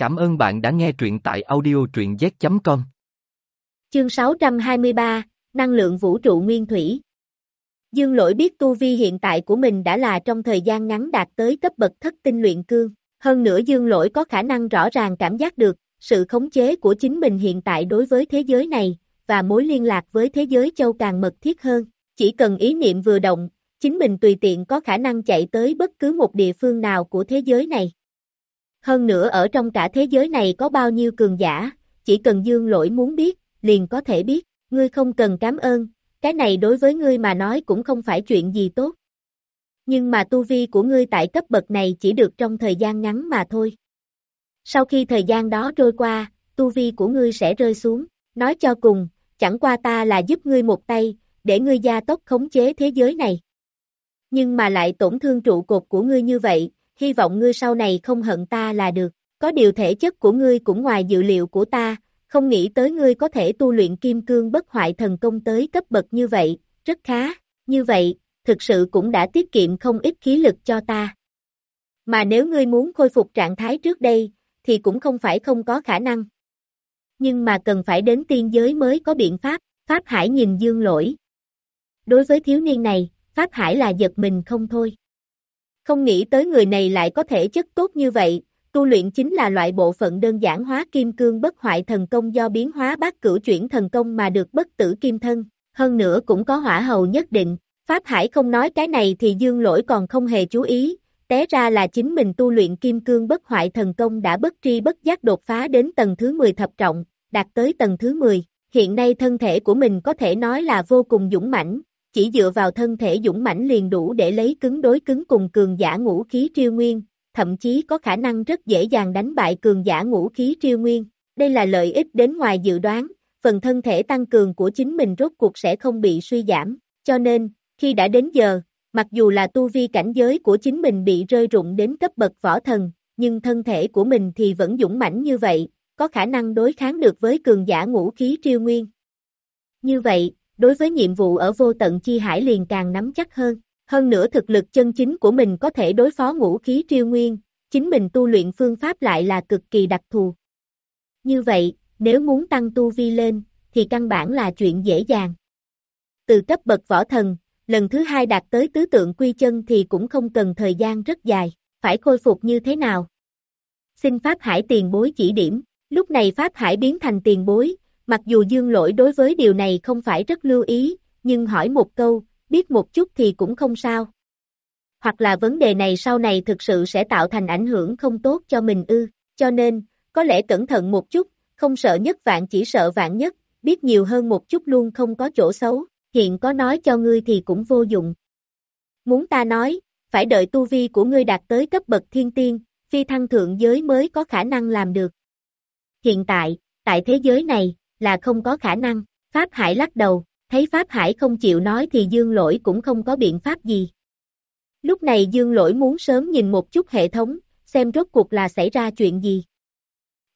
Cảm ơn bạn đã nghe truyện tại audio truyện z.com. Chương 623, Năng lượng vũ trụ nguyên thủy Dương lỗi biết tu vi hiện tại của mình đã là trong thời gian ngắn đạt tới cấp bậc thất tinh luyện cương. Hơn nữa dương lỗi có khả năng rõ ràng cảm giác được sự khống chế của chính mình hiện tại đối với thế giới này, và mối liên lạc với thế giới châu càng mật thiết hơn. Chỉ cần ý niệm vừa động, chính mình tùy tiện có khả năng chạy tới bất cứ một địa phương nào của thế giới này. Hơn nữa ở trong cả thế giới này có bao nhiêu cường giả, chỉ cần dương lỗi muốn biết, liền có thể biết, ngươi không cần cảm ơn, cái này đối với ngươi mà nói cũng không phải chuyện gì tốt. Nhưng mà tu vi của ngươi tại cấp bậc này chỉ được trong thời gian ngắn mà thôi. Sau khi thời gian đó trôi qua, tu vi của ngươi sẽ rơi xuống, nói cho cùng, chẳng qua ta là giúp ngươi một tay, để ngươi gia tốc khống chế thế giới này. Nhưng mà lại tổn thương trụ cột của ngươi như vậy, hy vọng ngươi sau này không hận ta là được, có điều thể chất của ngươi cũng ngoài dự liệu của ta, không nghĩ tới ngươi có thể tu luyện kim cương bất hoại thần công tới cấp bậc như vậy, rất khá, như vậy, thực sự cũng đã tiết kiệm không ít khí lực cho ta. Mà nếu ngươi muốn khôi phục trạng thái trước đây, thì cũng không phải không có khả năng. Nhưng mà cần phải đến tiên giới mới có biện pháp, Pháp Hải nhìn dương lỗi. Đối với thiếu niên này, Pháp Hải là giật mình không thôi. Không nghĩ tới người này lại có thể chất tốt như vậy, tu luyện chính là loại bộ phận đơn giản hóa kim cương bất hoại thần công do biến hóa bát cửu chuyển thần công mà được bất tử kim thân, hơn nữa cũng có hỏa hầu nhất định. Pháp Hải không nói cái này thì dương lỗi còn không hề chú ý, té ra là chính mình tu luyện kim cương bất hoại thần công đã bất tri bất giác đột phá đến tầng thứ 10 thập trọng, đạt tới tầng thứ 10. Hiện nay thân thể của mình có thể nói là vô cùng dũng mãnh, chỉ dựa vào thân thể dũng mãnh liền đủ để lấy cứng đối cứng cùng cường giả ngũ khí triêu nguyên, thậm chí có khả năng rất dễ dàng đánh bại cường giả ngũ khí triêu nguyên. Đây là lợi ích đến ngoài dự đoán, phần thân thể tăng cường của chính mình rốt cuộc sẽ không bị suy giảm, cho nên, khi đã đến giờ, mặc dù là tu vi cảnh giới của chính mình bị rơi rụng đến cấp bậc võ thần, nhưng thân thể của mình thì vẫn dũng mãnh như vậy, có khả năng đối kháng được với cường giả ngũ khí triêu nguyên. Như vậy, đối với nhiệm vụ ở vô tận chi hải liền càng nắm chắc hơn. Hơn nữa thực lực chân chính của mình có thể đối phó ngũ khí triêu nguyên, chính mình tu luyện phương pháp lại là cực kỳ đặc thù. Như vậy, nếu muốn tăng tu vi lên, thì căn bản là chuyện dễ dàng. Từ cấp bậc võ thần, lần thứ hai đạt tới tứ tượng quy chân thì cũng không cần thời gian rất dài, phải khôi phục như thế nào? Xin Pháp Hải tiền bối chỉ điểm, lúc này Pháp Hải biến thành tiền bối, mặc dù dương lỗi đối với điều này không phải rất lưu ý, nhưng hỏi một câu, biết một chút thì cũng không sao. Hoặc là vấn đề này sau này thực sự sẽ tạo thành ảnh hưởng không tốt cho mình ư, cho nên, có lẽ cẩn thận một chút, không sợ nhất vạn chỉ sợ vạn nhất, biết nhiều hơn một chút luôn không có chỗ xấu, hiện có nói cho ngươi thì cũng vô dụng. Muốn ta nói, phải đợi tu vi của ngươi đạt tới cấp bậc thiên tiên, phi thăng thượng giới mới có khả năng làm được. Hiện tại, tại thế giới này, là không có khả năng, Pháp Hải lắc đầu, thấy Pháp Hải không chịu nói thì Dương Lỗi cũng không có biện pháp gì. Lúc này Dương Lỗi muốn sớm nhìn một chút hệ thống, xem rốt cuộc là xảy ra chuyện gì.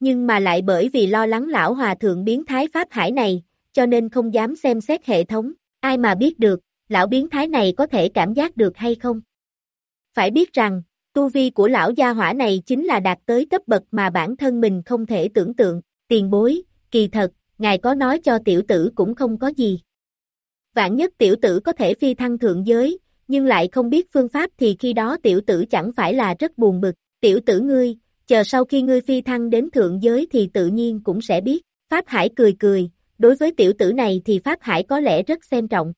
Nhưng mà lại bởi vì lo lắng lão hòa thượng biến thái Pháp Hải này, cho nên không dám xem xét hệ thống, ai mà biết được, lão biến thái này có thể cảm giác được hay không. Phải biết rằng, tu vi của lão gia hỏa này chính là đạt tới cấp bậc mà bản thân mình không thể tưởng tượng, tiền bối, kỳ thật, ngài có nói cho tiểu tử cũng không có gì. Vạn nhất tiểu tử có thể phi thăng thượng giới, nhưng lại không biết phương pháp thì khi đó tiểu tử chẳng phải là rất buồn bực, tiểu tử ngươi, chờ sau khi ngươi phi thăng đến thượng giới thì tự nhiên cũng sẽ biết, Pháp Hải cười cười, đối với tiểu tử này thì Pháp Hải có lẽ rất xem trọng.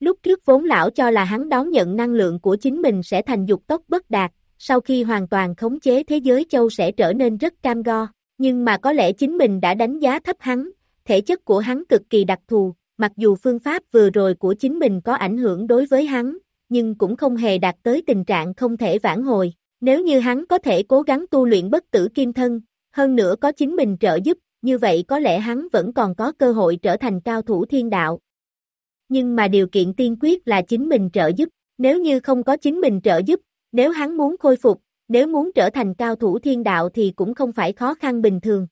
Lúc trước vốn lão cho là hắn đón nhận năng lượng của chính mình sẽ thành dục tốc bất đạt, sau khi hoàn toàn khống chế thế giới châu sẽ trở nên rất cam go, nhưng mà có lẽ chính mình đã đánh giá thấp hắn, thể chất của hắn cực kỳ đặc thù, mặc dù phương pháp vừa rồi của chính mình có ảnh hưởng đối với hắn, nhưng cũng không hề đạt tới tình trạng không thể vãn hồi. Nếu như hắn có thể cố gắng tu luyện bất tử kim thân, hơn nữa có chính mình trợ giúp, như vậy có lẽ hắn vẫn còn có cơ hội trở thành cao thủ thiên đạo. Nhưng mà điều kiện tiên quyết là chính mình trợ giúp, nếu như không có chính mình trợ giúp, nếu hắn muốn khôi phục, nếu muốn trở thành cao thủ thiên đạo thì cũng không phải khó khăn bình thường.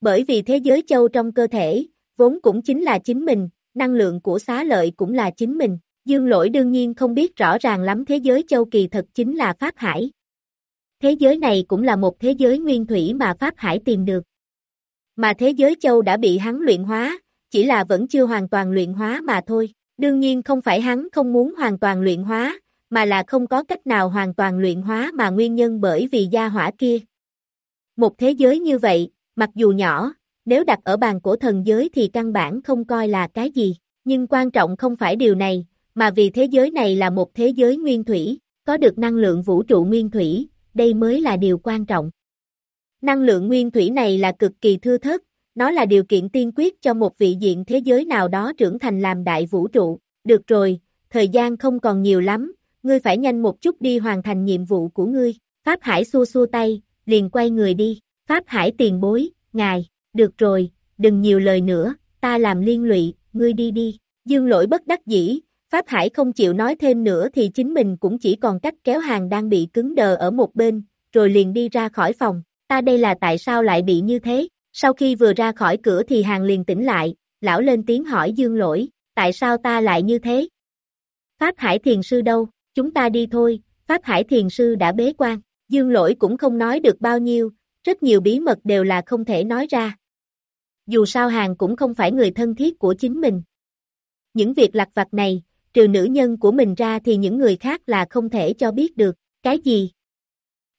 Bởi vì thế giới châu trong cơ thể, vốn cũng chính là chính mình, năng lượng của xá lợi cũng là chính mình. Dương lỗi đương nhiên không biết rõ ràng lắm thế giới châu kỳ thật chính là Pháp Hải. thế giới này cũng là một thế giới nguyên thủy mà Pháp Hải tìm được. Mà thế giới châu đã bị hắn luyện hóa, chỉ là vẫn chưa hoàn toàn luyện hóa mà thôi. Đương nhiên không phải hắn không muốn hoàn toàn luyện hóa, mà là không có cách nào hoàn toàn luyện hóa mà nguyên nhân bởi vì gia hỏa kia. Một thế giới như vậy, mặc dù nhỏ, nếu đặt ở bàn cổ thần giới thì căn bản không coi là cái gì, nhưng quan trọng không phải điều này, mà vì thế giới này là một thế giới nguyên thủy, có được năng lượng vũ trụ nguyên thủy, đây mới là điều quan trọng. Năng lượng nguyên thủy này là cực kỳ thưa thớt, nó là điều kiện tiên quyết cho một vị diện thế giới nào đó trưởng thành làm đại vũ trụ. Được rồi, thời gian không còn nhiều lắm, ngươi phải nhanh một chút đi hoàn thành nhiệm vụ của ngươi. Pháp Hải xua xua tay, liền quay người đi. Pháp Hải tiền bối, ngài, được rồi, đừng nhiều lời nữa, ta làm liên lụy, ngươi đi đi. Dương lỗi bất đắc dĩ, Pháp Hải không chịu nói thêm nữa thì chính mình cũng chỉ còn cách kéo hàng đang bị cứng đờ ở một bên, rồi liền đi ra khỏi phòng. Ta đây là tại sao lại bị như thế? Sau khi vừa ra khỏi cửa thì hàng liền tỉnh lại, lão lên tiếng hỏi Dương lỗi, tại sao ta lại như thế? Pháp Hải Thiền Sư đâu, chúng ta đi thôi, Pháp Hải Thiền Sư đã bế quan, Dương lỗi cũng không nói được bao nhiêu, rất nhiều bí mật đều là không thể nói ra. Dù sao hàng cũng không phải người thân thiết của chính mình. Những việc lặt vặt này, trừ nữ nhân của mình ra thì những người khác là không thể cho biết được, cái gì?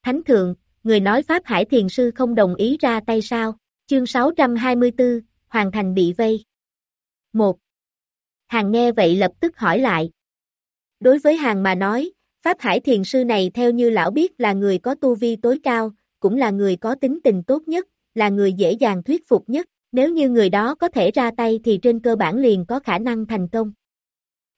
Thánh thượng, người nói Pháp Hải Thiền Sư không đồng ý ra tay sao? Chương 624, Hoàng Thành bị vây. 1. Hàng nghe vậy lập tức hỏi lại. Đối với Hàng mà nói, Pháp Hải Thiền Sư này theo như lão biết là người có tu vi tối cao, cũng là người có tính tình tốt nhất, là người dễ dàng thuyết phục nhất, nếu như người đó có thể ra tay thì trên cơ bản liền có khả năng thành công.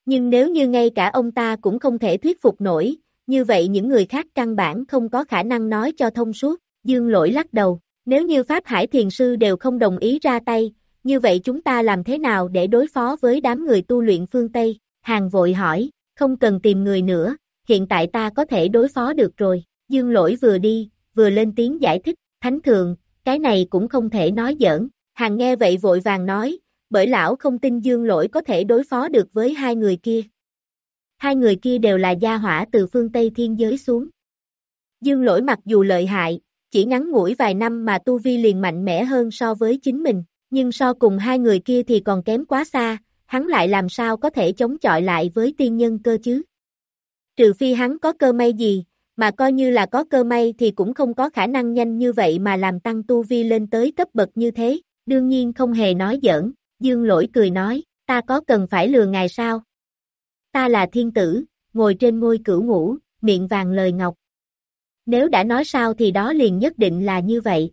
Nhưng nếu như ngay cả ông ta cũng không thể thuyết phục nổi, như vậy những người khác căn bản không có khả năng nói cho thông suốt, dương lỗi lắc đầu, nếu như Pháp Hải Thiền Sư đều không đồng ý ra tay, như vậy chúng ta làm thế nào để đối phó với đám người tu luyện phương Tây? Hàng vội hỏi, không cần tìm người nữa, hiện tại ta có thể đối phó được rồi. Dương lỗi vừa đi, vừa lên tiếng giải thích, Thánh Thượng, cái này cũng không thể nói giỡn. Hàng nghe vậy vội vàng nói, bởi lão không tin dương lỗi có thể đối phó được với hai người kia. Hai người kia đều là gia hỏa từ phương Tây thiên giới xuống. Dương lỗi mặc dù lợi hại, chỉ ngắn ngủi vài năm mà tu vi liền mạnh mẽ hơn so với chính mình, nhưng so cùng hai người kia thì còn kém quá xa, hắn lại làm sao có thể chống chọi lại với tiên nhân cơ chứ? Trừ phi hắn có cơ may gì, mà coi như là có cơ may thì cũng không có khả năng nhanh như vậy mà làm tăng tu vi lên tới cấp bậc như thế, đương nhiên không hề nói giỡn, dương lỗi cười nói, ta có cần phải lừa ngài sao? Ta là thiên tử, ngồi trên ngôi cửu ngũ, miệng vàng lời ngọc, nếu đã nói sao thì đó liền nhất định là như vậy.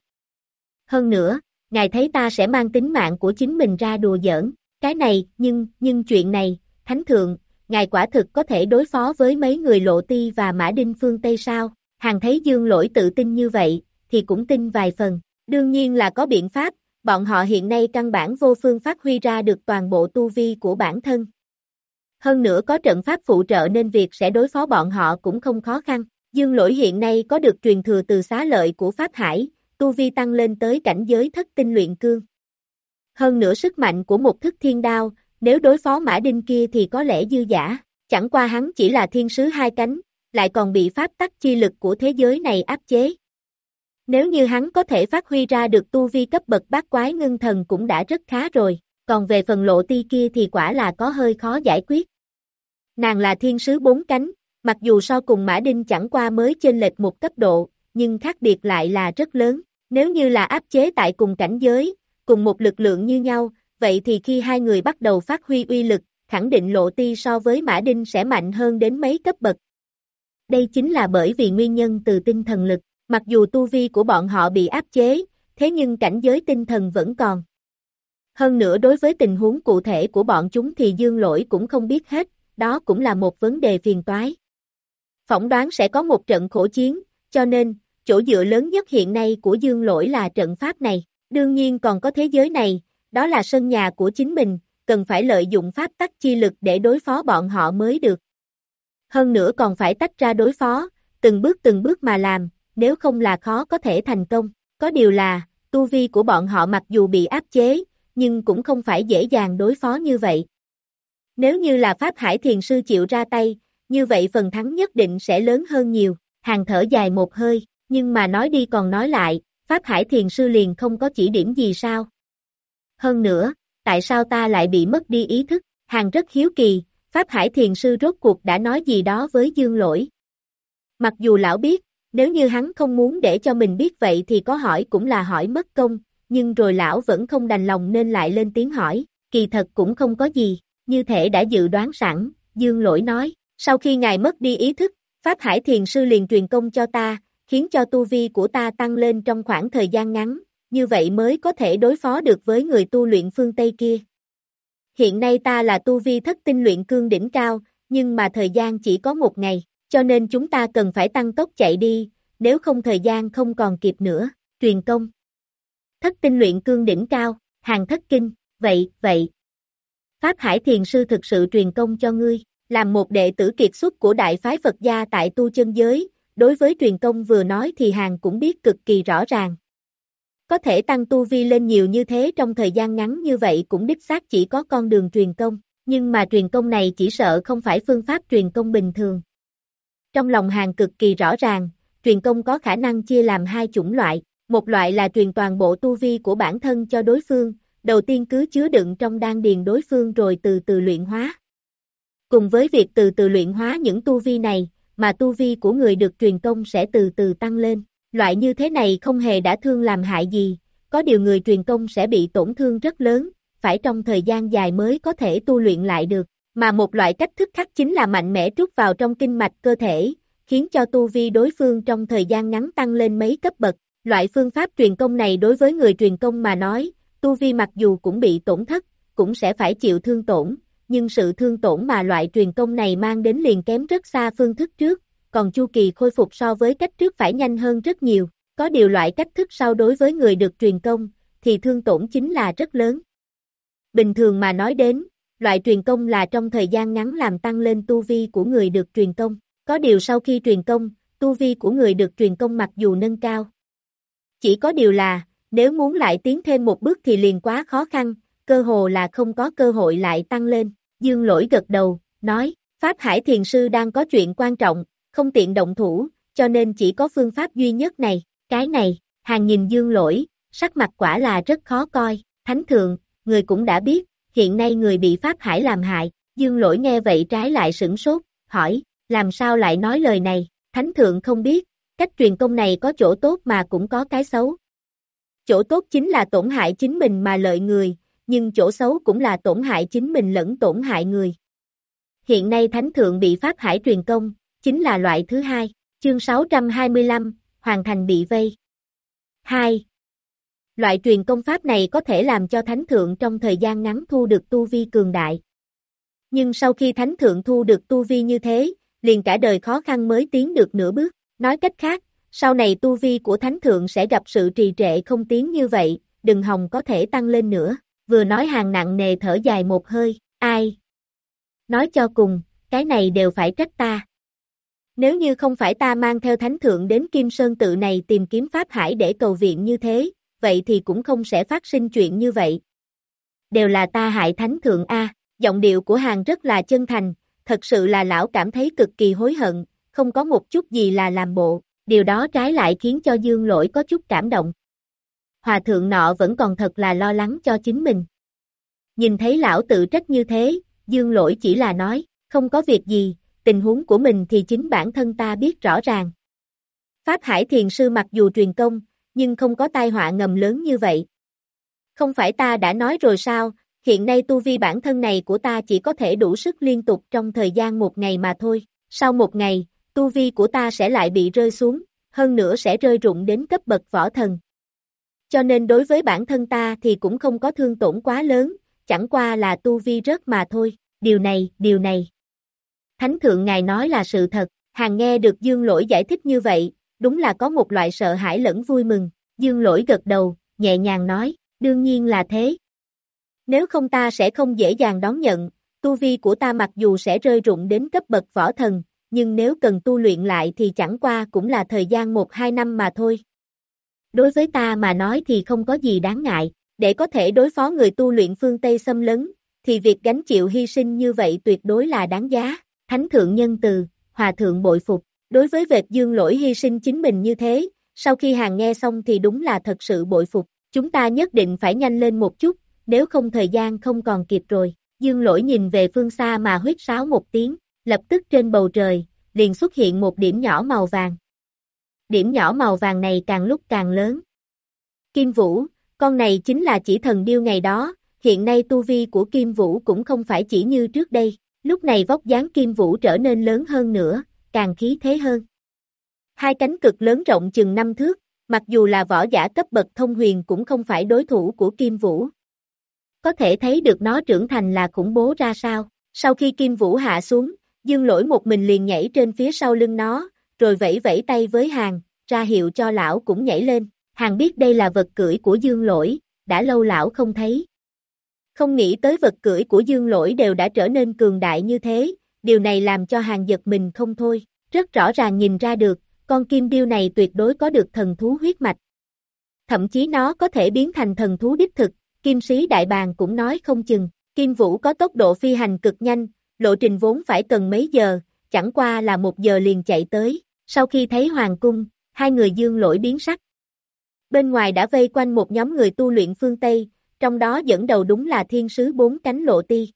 Hơn nữa, ngài thấy ta sẽ mang tính mạng của chính mình ra đùa giỡn, cái này, nhưng, nhưng chuyện này, Thánh Thượng, ngài quả thực có thể đối phó với mấy người lộ ti và mã đinh phương Tây sao, hàng thấy dương lỗi tự tin như vậy, thì cũng tin vài phần, đương nhiên là có biện pháp, bọn họ hiện nay căn bản vô phương phát huy ra được toàn bộ tu vi của bản thân. Hơn nữa có trận pháp phụ trợ nên việc sẽ đối phó bọn họ cũng không khó khăn. Dương lỗi hiện nay có được truyền thừa từ xá lợi của Pháp Hải, tu vi tăng lên tới cảnh giới thất tinh luyện cương. Hơn nữa sức mạnh của một thức thiên đao, nếu đối phó mã đinh kia thì có lẽ dư giả, chẳng qua hắn chỉ là thiên sứ hai cánh, lại còn bị pháp tắc chi lực của thế giới này áp chế. Nếu như hắn có thể phát huy ra được tu vi cấp bậc bát quái ngưng thần cũng đã rất khá rồi, còn về phần lộ ti kia thì quả là có hơi khó giải quyết. Nàng là thiên sứ bốn cánh, Mặc dù so cùng Mã Đinh chẳng qua mới trên lệch một cấp độ, nhưng khác biệt lại là rất lớn. Nếu như là áp chế tại cùng cảnh giới, cùng một lực lượng như nhau, vậy thì khi hai người bắt đầu phát huy uy lực, khẳng định lộ ti so với Mã Đinh sẽ mạnh hơn đến mấy cấp bậc. Đây chính là bởi vì nguyên nhân từ tinh thần lực, mặc dù tu vi của bọn họ bị áp chế, thế nhưng cảnh giới tinh thần vẫn còn. Hơn nữa đối với tình huống cụ thể của bọn chúng thì dương lỗi cũng không biết hết, đó cũng là một vấn đề phiền toái phỏng đoán sẽ có một trận khổ chiến, cho nên, chỗ dựa lớn nhất hiện nay của Dương Lỗi là trận pháp này. Đương nhiên còn có thế giới này, đó là sân nhà của chính mình, cần phải lợi dụng pháp tắc chi lực để đối phó bọn họ mới được. Hơn nữa còn phải tách ra đối phó, từng bước từng bước mà làm, nếu không là khó có thể thành công. Có điều là, tu vi của bọn họ mặc dù bị áp chế, nhưng cũng không phải dễ dàng đối phó như vậy. Nếu như là Pháp Hải Thiền Sư chịu ra tay, như vậy phần thắng nhất định sẽ lớn hơn nhiều, hàng thở dài một hơi, Nhưng mà nói đi còn nói lại, Pháp Hải Thiền Sư liền không có chỉ điểm gì sao? Hơn nữa, tại sao ta lại bị mất đi ý thức? Hàng rất hiếu kỳ, Pháp Hải Thiền Sư rốt cuộc đã nói gì đó với Dương Lỗi. Mặc dù lão biết, nếu như hắn không muốn để cho mình biết vậy thì có hỏi cũng là hỏi mất công, nhưng rồi lão vẫn không đành lòng nên lại lên tiếng hỏi, kỳ thật cũng không có gì, như thể đã dự đoán sẵn, Dương Lỗi nói, sau khi ngài mất đi ý thức, Pháp Hải Thiền Sư liền truyền công cho ta, khiến cho tu vi của ta tăng lên trong khoảng thời gian ngắn, như vậy mới có thể đối phó được với người tu luyện phương Tây kia. Hiện nay ta là tu vi thất tinh luyện cương đỉnh cao, nhưng mà thời gian chỉ có một ngày, cho nên chúng ta cần phải tăng tốc chạy đi, nếu không thời gian không còn kịp nữa, truyền công. Thất tinh luyện cương đỉnh cao, hàng thất kinh, vậy, vậy. Pháp Hải Thiền Sư thực sự truyền công cho ngươi, làm một đệ tử kiệt xuất của Đại phái Phật gia tại tu chân giới, đối với truyền công vừa nói thì hàng cũng biết cực kỳ rõ ràng. Có thể tăng tu vi lên nhiều như thế trong thời gian ngắn như vậy cũng đích xác chỉ có con đường truyền công, nhưng mà truyền công này chỉ sợ không phải phương pháp truyền công bình thường. Trong lòng hàng cực kỳ rõ ràng, truyền công có khả năng chia làm hai chủng loại, một loại là truyền toàn bộ tu vi của bản thân cho đối phương, đầu tiên cứ chứa đựng trong đan điền đối phương rồi từ từ luyện hóa. Cùng với việc từ từ luyện hóa những tu vi này, mà tu vi của người được truyền công sẽ từ từ tăng lên. Loại như thế này không hề đã thương làm hại gì, có điều người truyền công sẽ bị tổn thương rất lớn, phải trong thời gian dài mới có thể tu luyện lại được. Mà một loại cách thức khác chính là mạnh mẽ trút vào trong kinh mạch cơ thể, khiến cho tu vi đối phương trong thời gian ngắn tăng lên mấy cấp bậc. Loại phương pháp truyền công này đối với người truyền công mà nói, tu vi mặc dù cũng bị tổn thất, cũng sẽ phải chịu thương tổn, nhưng sự thương tổn mà loại truyền công này mang đến liền kém rất xa phương thức trước, còn chu kỳ khôi phục so với cách trước phải nhanh hơn rất nhiều, có điều loại cách thức sau đối với người được truyền công, thì thương tổn chính là rất lớn. Bình thường mà nói đến, loại truyền công là trong thời gian ngắn làm tăng lên tu vi của người được truyền công, có điều sau khi truyền công, tu vi của người được truyền công mặc dù nâng cao. Chỉ có điều là, nếu muốn lại tiến thêm một bước thì liền quá khó khăn, cơ hồ là không có cơ hội lại tăng lên. Dương lỗi gật đầu, nói, Pháp Hải Thiền Sư đang có chuyện quan trọng, không tiện động thủ, cho nên chỉ có phương pháp duy nhất này, cái này, hàng nhìn dương lỗi, sắc mặt quả là rất khó coi, thánh thượng, người cũng đã biết, hiện nay người bị Pháp Hải làm hại, dương lỗi nghe vậy trái lại sửng sốt, hỏi, làm sao lại nói lời này, thánh thượng không biết, cách truyền công này có chỗ tốt mà cũng có cái xấu. Chỗ tốt chính là tổn hại chính mình mà lợi người, nhưng chỗ xấu cũng là tổn hại chính mình lẫn tổn hại người. Hiện nay Thánh Thượng bị Pháp Hải truyền công, chính là loại thứ hai, chương 625, hoàn Thành bị vây. 2. Loại truyền công pháp này có thể làm cho Thánh Thượng trong thời gian ngắn thu được tu vi cường đại. Nhưng sau khi Thánh Thượng thu được tu vi như thế, liền cả đời khó khăn mới tiến được nửa bước. Nói cách khác, sau này tu vi của Thánh Thượng sẽ gặp sự trì trệ không tiến như vậy, đừng hòng có thể tăng lên nữa vừa nói hàng nặng nề thở dài một hơi, ai? Nói cho cùng, cái này đều phải trách ta. Nếu như không phải ta mang theo thánh thượng đến Kim Sơn tự này tìm kiếm Pháp Hải để cầu viện như thế, vậy thì cũng không sẽ phát sinh chuyện như vậy. Đều là ta hại thánh thượng A, giọng điệu của hàng rất là chân thành, thật sự là lão cảm thấy cực kỳ hối hận, không có một chút gì là làm bộ, điều đó trái lại khiến cho dương lỗi có chút cảm động hòa thượng nọ vẫn còn thật là lo lắng cho chính mình. Nhìn thấy lão tự trách như thế, dương lỗi chỉ là nói, không có việc gì, tình huống của mình thì chính bản thân ta biết rõ ràng. Pháp Hải Thiền Sư mặc dù truyền công, nhưng không có tai họa ngầm lớn như vậy. Không phải ta đã nói rồi sao, hiện nay tu vi bản thân này của ta chỉ có thể đủ sức liên tục trong thời gian một ngày mà thôi. Sau một ngày, tu vi của ta sẽ lại bị rơi xuống, hơn nữa sẽ rơi rụng đến cấp bậc võ thần cho nên đối với bản thân ta thì cũng không có thương tổn quá lớn, chẳng qua là tu vi rớt mà thôi, điều này, điều này. Thánh thượng ngài nói là sự thật, hàng nghe được dương lỗi giải thích như vậy, đúng là có một loại sợ hãi lẫn vui mừng, dương lỗi gật đầu, nhẹ nhàng nói, đương nhiên là thế. Nếu không ta sẽ không dễ dàng đón nhận, tu vi của ta mặc dù sẽ rơi rụng đến cấp bậc võ thần, nhưng nếu cần tu luyện lại thì chẳng qua cũng là thời gian 1-2 năm mà thôi. Đối với ta mà nói thì không có gì đáng ngại, để có thể đối phó người tu luyện phương Tây xâm lấn, thì việc gánh chịu hy sinh như vậy tuyệt đối là đáng giá. Thánh thượng nhân từ, hòa thượng bội phục, đối với vệt dương lỗi hy sinh chính mình như thế, sau khi hàng nghe xong thì đúng là thật sự bội phục, chúng ta nhất định phải nhanh lên một chút, nếu không thời gian không còn kịp rồi. Dương lỗi nhìn về phương xa mà huyết sáo một tiếng, lập tức trên bầu trời, liền xuất hiện một điểm nhỏ màu vàng. Điểm nhỏ màu vàng này càng lúc càng lớn. Kim Vũ, con này chính là chỉ thần điêu ngày đó, hiện nay tu vi của Kim Vũ cũng không phải chỉ như trước đây, lúc này vóc dáng Kim Vũ trở nên lớn hơn nữa, càng khí thế hơn. Hai cánh cực lớn rộng chừng năm thước, mặc dù là võ giả cấp bậc thông huyền cũng không phải đối thủ của Kim Vũ. Có thể thấy được nó trưởng thành là khủng bố ra sao, sau khi Kim Vũ hạ xuống, Dương lỗi một mình liền nhảy trên phía sau lưng nó, rồi vẫy vẫy tay với hàng, ra hiệu cho lão cũng nhảy lên, hàng biết đây là vật cưỡi của Dương lỗi, đã lâu lão không thấy. Không nghĩ tới vật cưỡi của Dương lỗi đều đã trở nên cường đại như thế, điều này làm cho hàng giật mình không thôi, rất rõ ràng nhìn ra được, con kim điêu này tuyệt đối có được thần thú huyết mạch. Thậm chí nó có thể biến thành thần thú đích thực, kim sĩ đại bàng cũng nói không chừng, kim vũ có tốc độ phi hành cực nhanh, lộ trình vốn phải cần mấy giờ, chẳng qua là một giờ liền chạy tới, sau khi thấy hoàng cung, hai người dương lỗi biến sắc. Bên ngoài đã vây quanh một nhóm người tu luyện phương Tây, trong đó dẫn đầu đúng là thiên sứ bốn cánh lộ ti.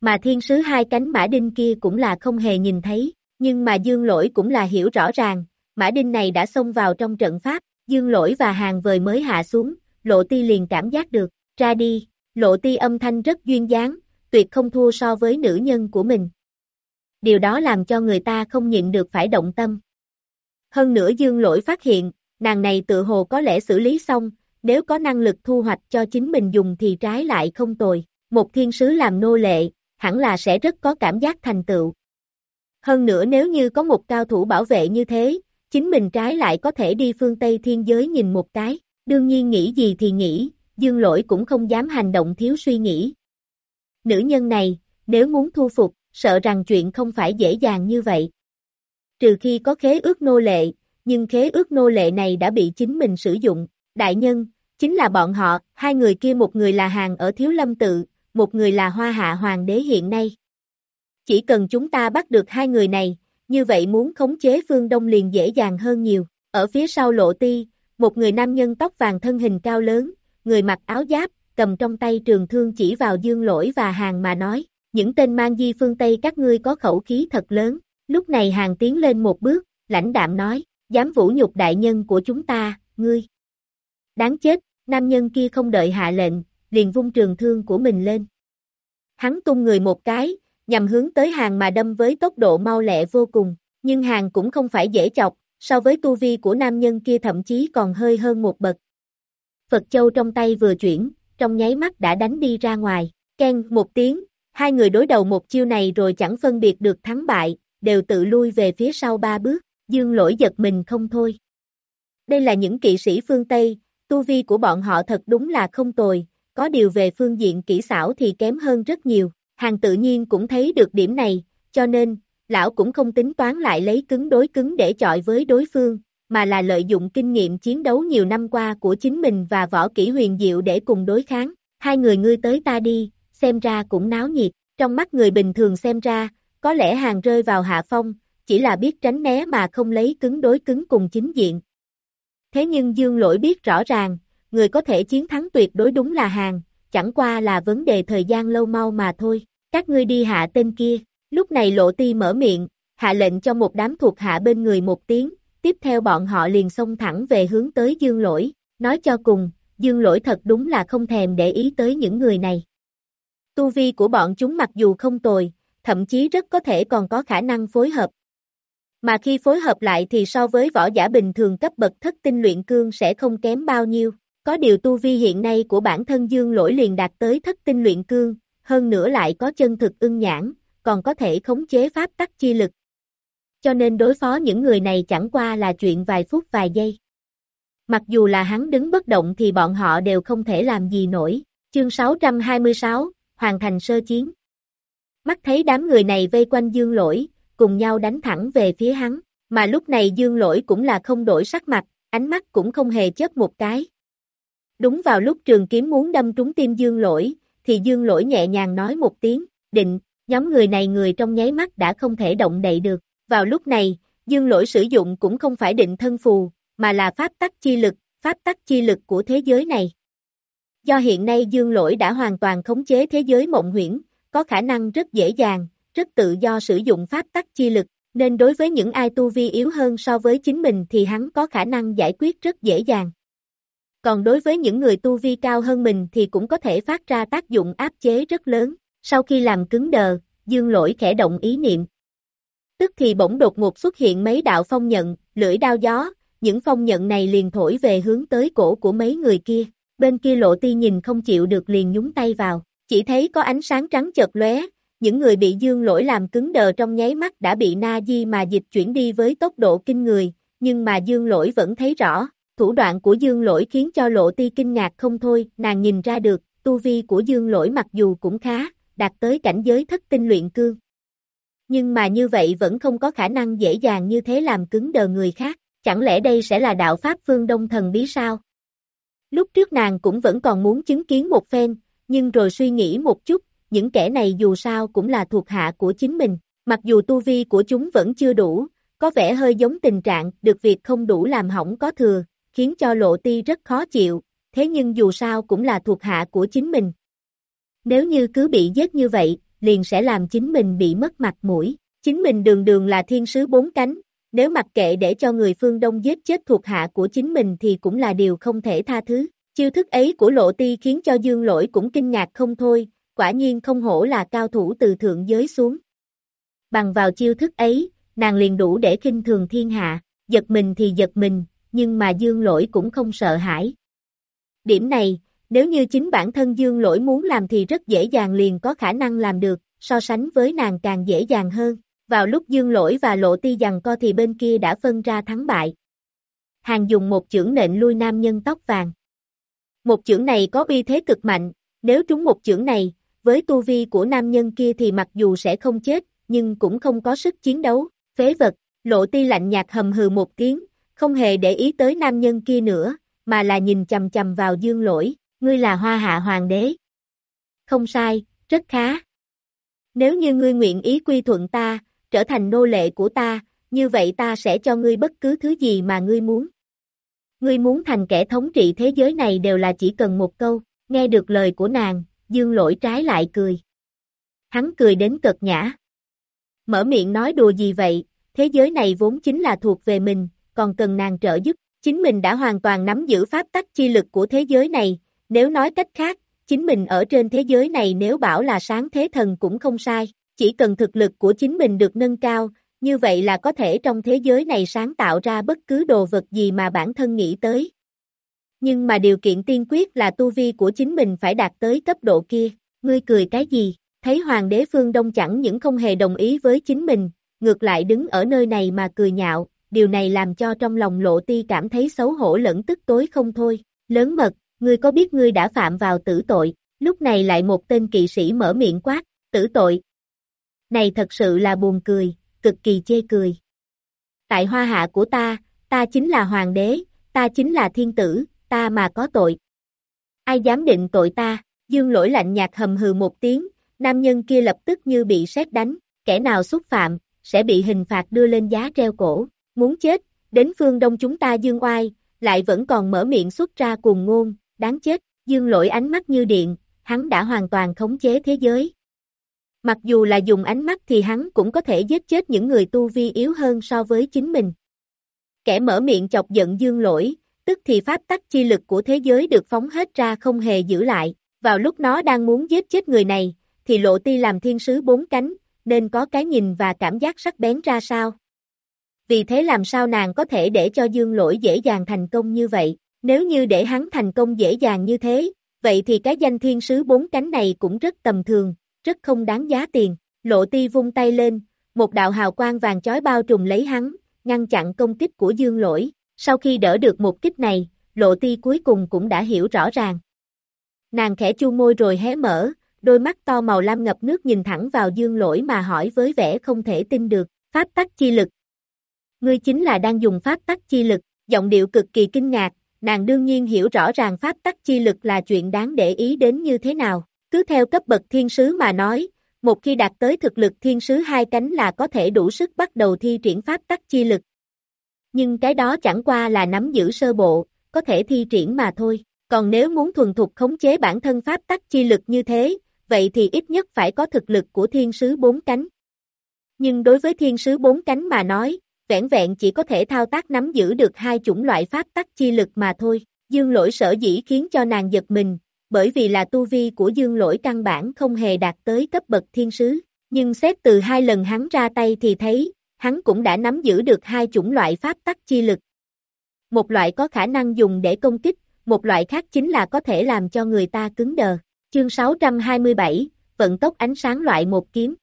Mà thiên sứ hai cánh mã đinh kia cũng là không hề nhìn thấy, nhưng mà dương lỗi cũng là hiểu rõ ràng, mã đinh này đã xông vào trong trận pháp, dương lỗi và hàng vời mới hạ xuống, lộ ti liền cảm giác được, ra đi, lộ ti âm thanh rất duyên dáng, tuyệt không thua so với nữ nhân của mình. Điều đó làm cho người ta không nhịn được phải động tâm. Hơn nữa dương lỗi phát hiện, nàng này tự hồ có lẽ xử lý xong, nếu có năng lực thu hoạch cho chính mình dùng thì trái lại không tồi. Một thiên sứ làm nô lệ, hẳn là sẽ rất có cảm giác thành tựu. Hơn nữa nếu như có một cao thủ bảo vệ như thế, chính mình trái lại có thể đi phương Tây thiên giới nhìn một cái, đương nhiên nghĩ gì thì nghĩ, dương lỗi cũng không dám hành động thiếu suy nghĩ. Nữ nhân này, nếu muốn thu phục, sợ rằng chuyện không phải dễ dàng như vậy. Trừ khi có khế ước nô lệ, nhưng khế ước nô lệ này đã bị chính mình sử dụng. Đại nhân, chính là bọn họ, hai người kia một người là hàng ở Thiếu Lâm Tự, một người là Hoa Hạ Hoàng đế hiện nay. Chỉ cần chúng ta bắt được hai người này, như vậy muốn khống chế phương Đông liền dễ dàng hơn nhiều. Ở phía sau lộ ti, một người nam nhân tóc vàng thân hình cao lớn, người mặc áo giáp, cầm trong tay trường thương chỉ vào dương lỗi và hàng mà nói, những tên mang di phương Tây các ngươi có khẩu khí thật lớn, lúc này hàng tiến lên một bước, lãnh đạm nói, dám vũ nhục đại nhân của chúng ta, ngươi. Đáng chết, nam nhân kia không đợi hạ lệnh, liền vung trường thương của mình lên. Hắn tung người một cái, nhằm hướng tới hàng mà đâm với tốc độ mau lẹ vô cùng, nhưng hàng cũng không phải dễ chọc, so với tu vi của nam nhân kia thậm chí còn hơi hơn một bậc. Phật Châu trong tay vừa chuyển, trong nháy mắt đã đánh đi ra ngoài, Keng, một tiếng, hai người đối đầu một chiêu này rồi chẳng phân biệt được thắng bại, đều tự lui về phía sau ba bước, dương lỗi giật mình không thôi. Đây là những kỵ sĩ phương Tây, tu vi của bọn họ thật đúng là không tồi, có điều về phương diện kỹ xảo thì kém hơn rất nhiều, hàng tự nhiên cũng thấy được điểm này, cho nên, lão cũng không tính toán lại lấy cứng đối cứng để chọi với đối phương, mà là lợi dụng kinh nghiệm chiến đấu nhiều năm qua của chính mình và võ kỹ huyền diệu để cùng đối kháng. Hai người ngươi tới ta đi, xem ra cũng náo nhiệt, trong mắt người bình thường xem ra, có lẽ hàng rơi vào hạ phong, chỉ là biết tránh né mà không lấy cứng đối cứng cùng chính diện. Thế nhưng Dương Lỗi biết rõ ràng, người có thể chiến thắng tuyệt đối đúng là hàng, chẳng qua là vấn đề thời gian lâu mau mà thôi, các ngươi đi hạ tên kia, lúc này lộ ti mở miệng, hạ lệnh cho một đám thuộc hạ bên người một tiếng, tiếp theo bọn họ liền xông thẳng về hướng tới dương lỗi, nói cho cùng, dương lỗi thật đúng là không thèm để ý tới những người này. Tu vi của bọn chúng mặc dù không tồi, thậm chí rất có thể còn có khả năng phối hợp. Mà khi phối hợp lại thì so với võ giả bình thường cấp bậc thất tinh luyện cương sẽ không kém bao nhiêu. Có điều tu vi hiện nay của bản thân dương lỗi liền đạt tới thất tinh luyện cương, hơn nữa lại có chân thực ưng nhãn, còn có thể khống chế pháp tắc chi lực, cho nên đối phó những người này chẳng qua là chuyện vài phút vài giây. Mặc dù là hắn đứng bất động thì bọn họ đều không thể làm gì nổi. Chương 626, Hoàn thành sơ chiến. Mắt thấy đám người này vây quanh dương lỗi, cùng nhau đánh thẳng về phía hắn, mà lúc này dương lỗi cũng là không đổi sắc mặt, ánh mắt cũng không hề chớp một cái. Đúng vào lúc trường kiếm muốn đâm trúng tim dương lỗi, thì dương lỗi nhẹ nhàng nói một tiếng, định, nhóm người này người trong nháy mắt đã không thể động đậy được. Vào lúc này, dương lỗi sử dụng cũng không phải định thân phù, mà là pháp tắc chi lực, pháp tắc chi lực của thế giới này. Do hiện nay dương lỗi đã hoàn toàn khống chế thế giới mộng huyễn, có khả năng rất dễ dàng, rất tự do sử dụng pháp tắc chi lực, nên đối với những ai tu vi yếu hơn so với chính mình thì hắn có khả năng giải quyết rất dễ dàng. Còn đối với những người tu vi cao hơn mình thì cũng có thể phát ra tác dụng áp chế rất lớn. Sau khi làm cứng đờ, dương lỗi khẽ động ý niệm. Tức thì bỗng đột ngột xuất hiện mấy đạo phong nhận, lưỡi đao gió, những phong nhận này liền thổi về hướng tới cổ của mấy người kia. Bên kia lộ ti nhìn không chịu được liền nhúng tay vào, chỉ thấy có ánh sáng trắng chợt lóe, những người bị dương lỗi làm cứng đờ trong nháy mắt đã bị na di mà dịch chuyển đi với tốc độ kinh người, nhưng mà dương lỗi vẫn thấy rõ, thủ đoạn của dương lỗi khiến cho lộ ti kinh ngạc không thôi, nàng nhìn ra được, tu vi của dương lỗi mặc dù cũng khá, đạt tới cảnh giới thất tinh luyện cương. Nhưng mà như vậy vẫn không có khả năng dễ dàng như thế làm cứng đờ người khác, chẳng lẽ đây sẽ là đạo Pháp phương Đông thần bí sao? Lúc trước nàng cũng vẫn còn muốn chứng kiến một phen, nhưng rồi suy nghĩ một chút, những kẻ này dù sao cũng là thuộc hạ của chính mình, mặc dù tu vi của chúng vẫn chưa đủ, có vẻ hơi giống tình trạng được việc không đủ làm hỏng có thừa, khiến cho lộ ti rất khó chịu, thế nhưng dù sao cũng là thuộc hạ của chính mình. Nếu như cứ bị giết như vậy, liền sẽ làm chính mình bị mất mặt mũi, chính mình đường đường là thiên sứ bốn cánh, nếu mặc kệ để cho người phương Đông giết chết thuộc hạ của chính mình thì cũng là điều không thể tha thứ. Chiêu thức ấy của lộ ti khiến cho dương lỗi cũng kinh ngạc không thôi, quả nhiên không hổ là cao thủ từ thượng giới xuống. Bằng vào chiêu thức ấy, nàng liền đủ để kinh thường thiên hạ, giật mình thì giật mình, nhưng mà dương lỗi cũng không sợ hãi. Điểm này, nếu như chính bản thân dương lỗi muốn làm thì rất dễ dàng liền có khả năng làm được, so sánh với nàng càng dễ dàng hơn. Vào lúc dương lỗi và lộ ti dằn co thì bên kia đã phân ra thắng bại. Hàng dùng một chưởng nện lui nam nhân tóc vàng. Một chưởng này có uy thế cực mạnh, nếu trúng một chưởng này, với tu vi của nam nhân kia thì mặc dù sẽ không chết, nhưng cũng không có sức chiến đấu, phế vật, lộ ti lạnh nhạt hầm hừ một tiếng, không hề để ý tới nam nhân kia nữa, mà là nhìn chầm chầm vào dương lỗi, ngươi là hoa hạ hoàng đế. Không sai, rất khá. Nếu như ngươi nguyện ý quy thuận ta, trở thành nô lệ của ta, như vậy ta sẽ cho ngươi bất cứ thứ gì mà ngươi muốn. Ngươi muốn thành kẻ thống trị thế giới này đều là chỉ cần một câu, nghe được lời của nàng, dương lỗi trái lại cười. Hắn cười đến cực nhã. Mở miệng nói đùa gì vậy, thế giới này vốn chính là thuộc về mình, còn cần nàng trợ giúp, chính mình đã hoàn toàn nắm giữ pháp tắc chi lực của thế giới này, nếu nói cách khác, chính mình ở trên thế giới này nếu bảo là sáng thế thần cũng không sai, chỉ cần thực lực của chính mình được nâng cao, như vậy là có thể trong thế giới này sáng tạo ra bất cứ đồ vật gì mà bản thân nghĩ tới. Nhưng mà điều kiện tiên quyết là tu vi của chính mình phải đạt tới cấp độ kia, ngươi cười cái gì, thấy hoàng đế phương đông chẳng những không hề đồng ý với chính mình, ngược lại đứng ở nơi này mà cười nhạo, điều này làm cho trong lòng lộ ti cảm thấy xấu hổ lẫn tức tối không thôi, lớn mật, ngươi có biết ngươi đã phạm vào tử tội, lúc này lại một tên kỵ sĩ mở miệng quát, tử tội. Này thật sự là buồn cười, cực kỳ chê cười. Tại hoa hạ của ta, ta chính là hoàng đế, ta chính là thiên tử, ta mà có tội. Ai dám định tội ta, dương lỗi lạnh nhạt hầm hừ một tiếng, nam nhân kia lập tức như bị sét đánh, kẻ nào xúc phạm, sẽ bị hình phạt đưa lên giá treo cổ, muốn chết, đến phương đông chúng ta dương oai, lại vẫn còn mở miệng xuất ra cùng ngôn, đáng chết, dương lỗi ánh mắt như điện, hắn đã hoàn toàn khống chế thế giới. Mặc dù là dùng ánh mắt thì hắn cũng có thể giết chết những người tu vi yếu hơn so với chính mình. Kẻ mở miệng chọc giận dương lỗi, tức thì pháp tắc chi lực của thế giới được phóng hết ra không hề giữ lại, vào lúc nó đang muốn giết chết người này, thì lộ ti làm thiên sứ bốn cánh, nên có cái nhìn và cảm giác sắc bén ra sao. Vì thế làm sao nàng có thể để cho dương lỗi dễ dàng thành công như vậy, nếu như để hắn thành công dễ dàng như thế, vậy thì cái danh thiên sứ bốn cánh này cũng rất tầm thường, rất không đáng giá tiền. Lộ ti vung tay lên, một đạo hào quang vàng chói bao trùm lấy hắn, ngăn chặn công kích của dương lỗi. Sau khi đỡ được một kích này, lộ ti cuối cùng cũng đã hiểu rõ ràng. Nàng khẽ chu môi rồi hé mở, đôi mắt to màu lam ngập nước nhìn thẳng vào dương lỗi mà hỏi với vẻ không thể tin được, pháp tắc chi lực. Ngươi chính là đang dùng pháp tắc chi lực, giọng điệu cực kỳ kinh ngạc, nàng đương nhiên hiểu rõ ràng pháp tắc chi lực là chuyện đáng để ý đến như thế nào. Cứ theo cấp bậc thiên sứ mà nói, một khi đạt tới thực lực thiên sứ hai cánh là có thể đủ sức bắt đầu thi triển pháp tắc chi lực. nhưng cái đó chẳng qua là nắm giữ sơ bộ, có thể thi triển mà thôi. Còn nếu muốn thuần thục khống chế bản thân pháp tắc chi lực như thế, vậy thì ít nhất phải có thực lực của thiên sứ bốn cánh. Nhưng đối với thiên sứ bốn cánh mà nói, vẹn vẹn chỉ có thể thao tác nắm giữ được hai chủng loại pháp tắc chi lực mà thôi. Dương lỗi sở dĩ khiến cho nàng giật mình, bởi vì là tu vi của dương lỗi căn bản không hề đạt tới cấp bậc thiên sứ. Nhưng xét từ hai lần hắn ra tay thì thấy, hắn cũng đã nắm giữ được hai chủng loại pháp tắc chi lực. Một loại có khả năng dùng để công kích, một loại khác chính là có thể làm cho người ta cứng đờ. Chương 627, vận tốc ánh sáng loại một kiếm.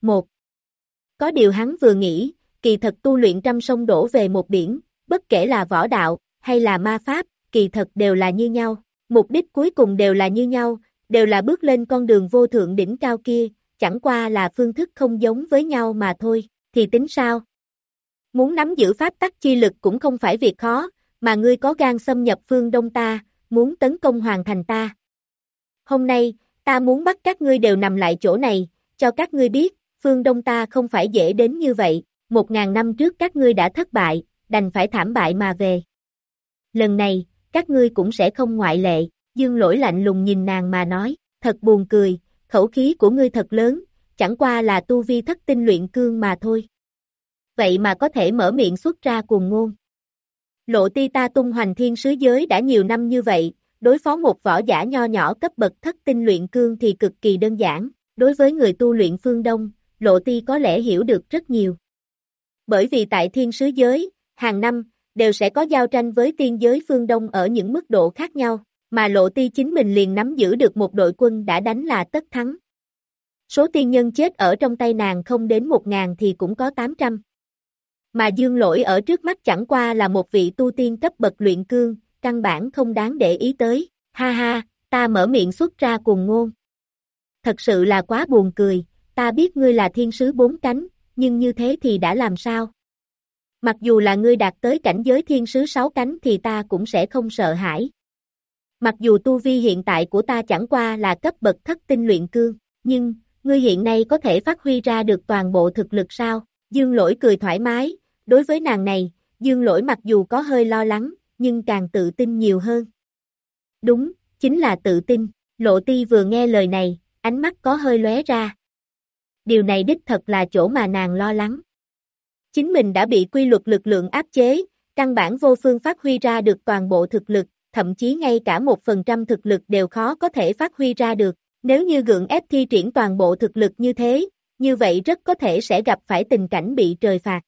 1. Có điều hắn vừa nghĩ, kỳ thật tu luyện trăm sông đổ về một biển, bất kể là võ đạo, hay là ma pháp, kỳ thật đều là như nhau. Mục đích cuối cùng đều là như nhau, đều là bước lên con đường vô thượng đỉnh cao kia, chẳng qua là phương thức không giống với nhau mà thôi, thì tính sao? Muốn nắm giữ pháp tắc chi lực cũng không phải việc khó, mà ngươi có gan xâm nhập phương đông ta, muốn tấn công hoàn thành ta. Hôm nay, ta muốn bắt các ngươi đều nằm lại chỗ này, cho các ngươi biết, phương đông ta không phải dễ đến như vậy, một ngàn năm trước các ngươi đã thất bại, đành phải thảm bại mà về. Lần này, các ngươi cũng sẽ không ngoại lệ, dương lỗi lạnh lùng nhìn nàng mà nói, thật buồn cười, khẩu khí của ngươi thật lớn, chẳng qua là tu vi thất tinh luyện cương mà thôi. Vậy mà có thể mở miệng xuất ra cuồng ngôn. Lộ ti ta tung hoành thiên sứ giới đã nhiều năm như vậy, đối phó một võ giả nho nhỏ cấp bậc thất tinh luyện cương thì cực kỳ đơn giản, đối với người tu luyện phương Đông, lộ ti có lẽ hiểu được rất nhiều. Bởi vì tại thiên sứ giới, hàng năm, đều sẽ có giao tranh với tiên giới phương Đông ở những mức độ khác nhau, mà lộ ti chính mình liền nắm giữ được một đội quân đã đánh là tất thắng. Số tiên nhân chết ở trong tay nàng không đến một ngàn thì cũng có 800. Mà dương lỗi ở trước mắt chẳng qua là một vị tu tiên cấp bậc luyện cương, căn bản không đáng để ý tới, ha ha, ta mở miệng xuất ra cùng ngôn. Thật sự là quá buồn cười, ta biết ngươi là thiên sứ bốn cánh, nhưng như thế thì đã làm sao? Mặc dù là ngươi đạt tới cảnh giới thiên sứ sáu cánh thì ta cũng sẽ không sợ hãi. Mặc dù tu vi hiện tại của ta chẳng qua là cấp bậc thất tinh luyện cương, nhưng, ngươi hiện nay có thể phát huy ra được toàn bộ thực lực sao? Dương lỗi cười thoải mái, đối với nàng này, dương lỗi mặc dù có hơi lo lắng, nhưng càng tự tin nhiều hơn. Đúng, chính là tự tin, lộ ti vừa nghe lời này, ánh mắt có hơi lóe ra. Điều này đích thật là chỗ mà nàng lo lắng. Chính mình đã bị quy luật lực lượng áp chế, căn bản vô phương phát huy ra được toàn bộ thực lực, thậm chí ngay cả một phần trăm thực lực đều khó có thể phát huy ra được. Nếu như gượng ép thi triển toàn bộ thực lực như thế, như vậy rất có thể sẽ gặp phải tình cảnh bị trời phạt.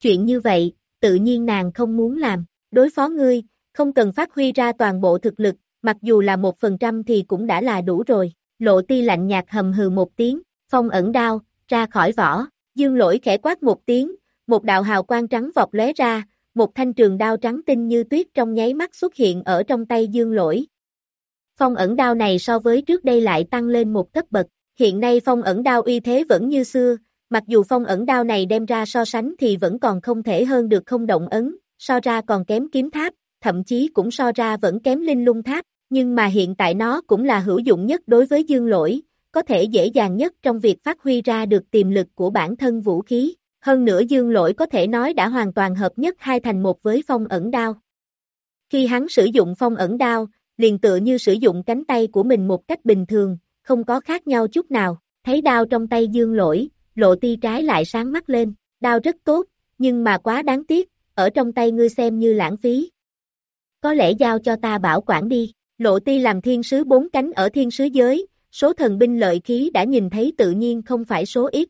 Chuyện như vậy, tự nhiên nàng không muốn làm, đối phó ngươi, không cần phát huy ra toàn bộ thực lực, mặc dù là một phần trăm thì cũng đã là đủ rồi. Lộ ti lạnh nhạt hầm hừ một tiếng, phong ẩn đao, ra khỏi vỏ, dương lỗi khẽ quát một tiếng, một đạo hào quang trắng vọt lóe ra, một thanh trường đao trắng tinh như tuyết trong nháy mắt xuất hiện ở trong tay dương lỗi. Phong ẩn đao này so với trước đây lại tăng lên một cấp bậc, hiện nay phong ẩn đao uy thế vẫn như xưa, mặc dù phong ẩn đao này đem ra so sánh thì vẫn còn không thể hơn được không động ấn, so ra còn kém kiếm tháp, thậm chí cũng so ra vẫn kém linh lung tháp, nhưng mà hiện tại nó cũng là hữu dụng nhất đối với dương lỗi, có thể dễ dàng nhất trong việc phát huy ra được tiềm lực của bản thân vũ khí. Hơn nữa dương lỗi có thể nói đã hoàn toàn hợp nhất hai thành một với phong ẩn đao. Khi hắn sử dụng phong ẩn đao, liền tựa như sử dụng cánh tay của mình một cách bình thường, không có khác nhau chút nào, thấy đao trong tay dương lỗi, lộ ti trái lại sáng mắt lên, đao rất tốt, nhưng mà quá đáng tiếc, ở trong tay ngươi xem như lãng phí. Có lẽ giao cho ta bảo quản đi, lộ ti làm thiên sứ bốn cánh ở thiên sứ giới, số thần binh lợi khí đã nhìn thấy tự nhiên không phải số ít.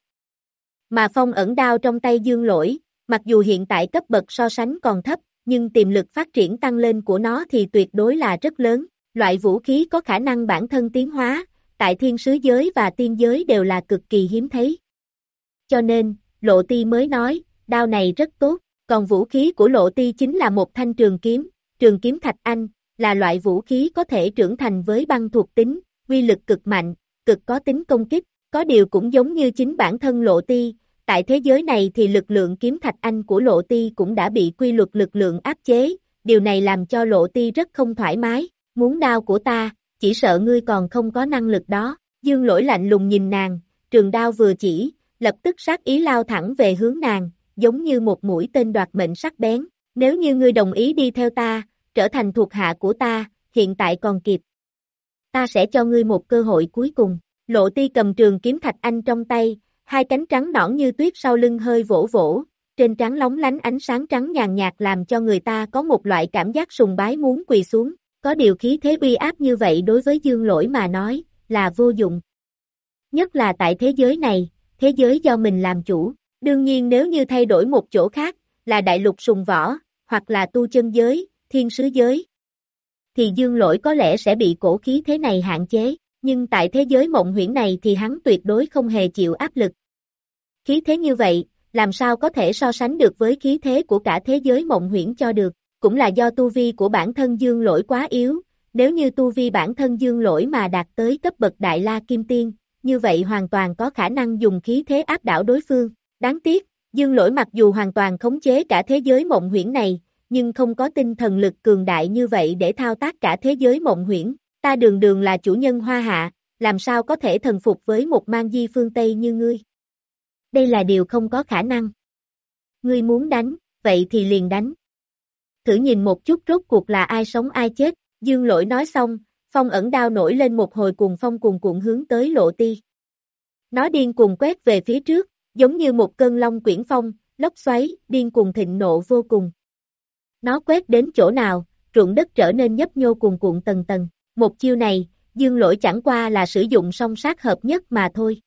Mà phong ẩn đao trong tay dương lỗi, mặc dù hiện tại cấp bậc so sánh còn thấp, nhưng tiềm lực phát triển tăng lên của nó thì tuyệt đối là rất lớn. Loại vũ khí có khả năng bản thân tiến hóa, tại thiên sứ giới và tiên giới đều là cực kỳ hiếm thấy. Cho nên, lộ ti mới nói, đao này rất tốt, còn vũ khí của lộ ti chính là một thanh trường kiếm, trường kiếm thạch anh, là loại vũ khí có thể trưởng thành với băng thuộc tính, quy lực cực mạnh, cực có tính công kích, có điều cũng giống như chính bản thân lộ ti, tại thế giới này thì lực lượng kiếm thạch anh của lộ ti cũng đã bị quy luật lực lượng áp chế, điều này làm cho lộ ti rất không thoải mái, muốn đao của ta, chỉ sợ ngươi còn không có năng lực đó, dương lỗi lạnh lùng nhìn nàng, trường đao vừa chỉ, lập tức sát ý lao thẳng về hướng nàng, giống như một mũi tên đoạt mệnh sắc bén. Nếu như ngươi đồng ý đi theo ta, trở thành thuộc hạ của ta, hiện tại còn kịp. Ta sẽ cho ngươi một cơ hội cuối cùng. Lộ ti cầm trường kiếm thạch anh trong tay, hai cánh trắng nõn như tuyết sau lưng hơi vỗ vỗ, trên trắng lóng lánh ánh sáng trắng nhàn nhạt làm cho người ta có một loại cảm giác sùng bái muốn quỳ xuống, có điều khí thế uy áp như vậy đối với dương lỗi mà nói, là vô dụng. Nhất là tại thế giới này, thế giới do mình làm chủ, đương nhiên nếu như thay đổi một chỗ khác, là đại lục sùng võ, hoặc là tu chân giới, thiên sứ giới, thì dương lỗi có lẽ sẽ bị cổ khí thế này hạn chế, nhưng tại thế giới mộng huyễn này thì hắn tuyệt đối không hề chịu áp lực. Khí thế như vậy, làm sao có thể so sánh được với khí thế của cả thế giới mộng huyễn cho được, cũng là do tu vi của bản thân dương lỗi quá yếu, nếu như tu vi bản thân dương lỗi mà đạt tới cấp bậc đại la kim tiên, như vậy hoàn toàn có khả năng dùng khí thế áp đảo đối phương. Đáng tiếc, dương lỗi mặc dù hoàn toàn khống chế cả thế giới mộng huyễn này, nhưng không có tinh thần lực cường đại như vậy để thao tác cả thế giới mộng huyễn. Ta đường đường là chủ nhân hoa hạ, làm sao có thể thần phục với một mang di phương Tây như ngươi. Đây là điều không có khả năng. Ngươi muốn đánh, vậy thì liền đánh. Thử nhìn một chút rốt cuộc là ai sống ai chết, dương lỗi nói xong, phong ẩn đao nổi lên một hồi cuồng phong cuồng cuộn hướng tới lộ ti. Nó điên cuồng quét về phía trước, giống như một cơn long quyển phong, lốc xoáy, điên cuồng thịnh nộ vô cùng. Nó quét đến chỗ nào, ruộng đất trở nên nhấp nhô cuồn cuộn tầng tầng. Một chiêu này, dương lỗi chẳng qua là sử dụng song sát hợp nhất mà thôi.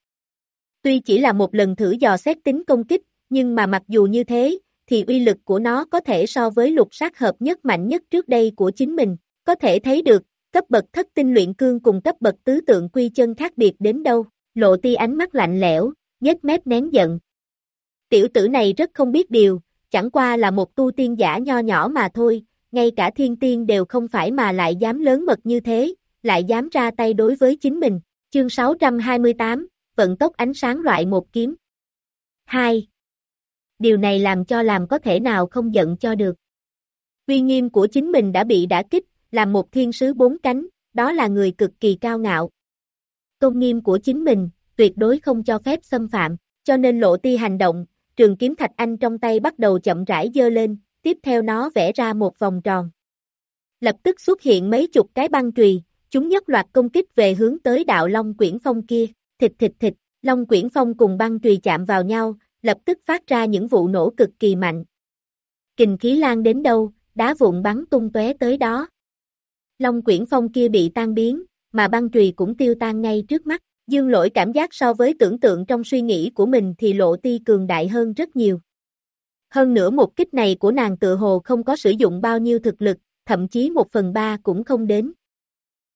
Tuy chỉ là một lần thử dò xét tính công kích, nhưng mà mặc dù như thế, thì uy lực của nó có thể so với lục sát hợp nhất mạnh nhất trước đây của chính mình. Có thể thấy được, cấp bậc thất tinh luyện cương cùng cấp bậc tứ tượng quy chân khác biệt đến đâu. Lộ ti ánh mắt lạnh lẽo, nhếch mép nén giận. Tiểu tử này rất không biết điều, chẳng qua là một tu tiên giả nho nhỏ mà thôi, ngay cả thiên tiên đều không phải mà lại dám lớn mật như thế, lại dám ra tay đối với chính mình. Chương 628, vận tốc ánh sáng loại một kiếm. 2. Điều này làm cho làm có thể nào không giận cho được. Uy nghiêm của chính mình đã bị đả kích, làm một thiên sứ bốn cánh, đó là người cực kỳ cao ngạo. Tôn nghiêm của chính mình, tuyệt đối không cho phép xâm phạm, cho nên lộ ti hành động, trường kiếm thạch anh trong tay bắt đầu chậm rãi dơ lên, tiếp theo nó vẽ ra một vòng tròn. Lập tức xuất hiện mấy chục cái băng trùy, chúng nhất loạt công kích về hướng tới đạo Long Quyển Phong kia, thịt thịt thịt, Long Quyển Phong cùng băng trùy chạm vào nhau, lập tức phát ra những vụ nổ cực kỳ mạnh. Kình khí lan đến đâu, đá vụn bắn tung tóe tới đó. Long Quyển Phong kia bị tan biến, mà băng trùy cũng tiêu tan ngay trước mắt. Dương lỗi cảm giác so với tưởng tượng trong suy nghĩ của mình thì lộ ti cường đại hơn rất nhiều. Hơn nữa một kích này của nàng tự hồ không có sử dụng bao nhiêu thực lực, thậm chí một phần ba cũng không đến.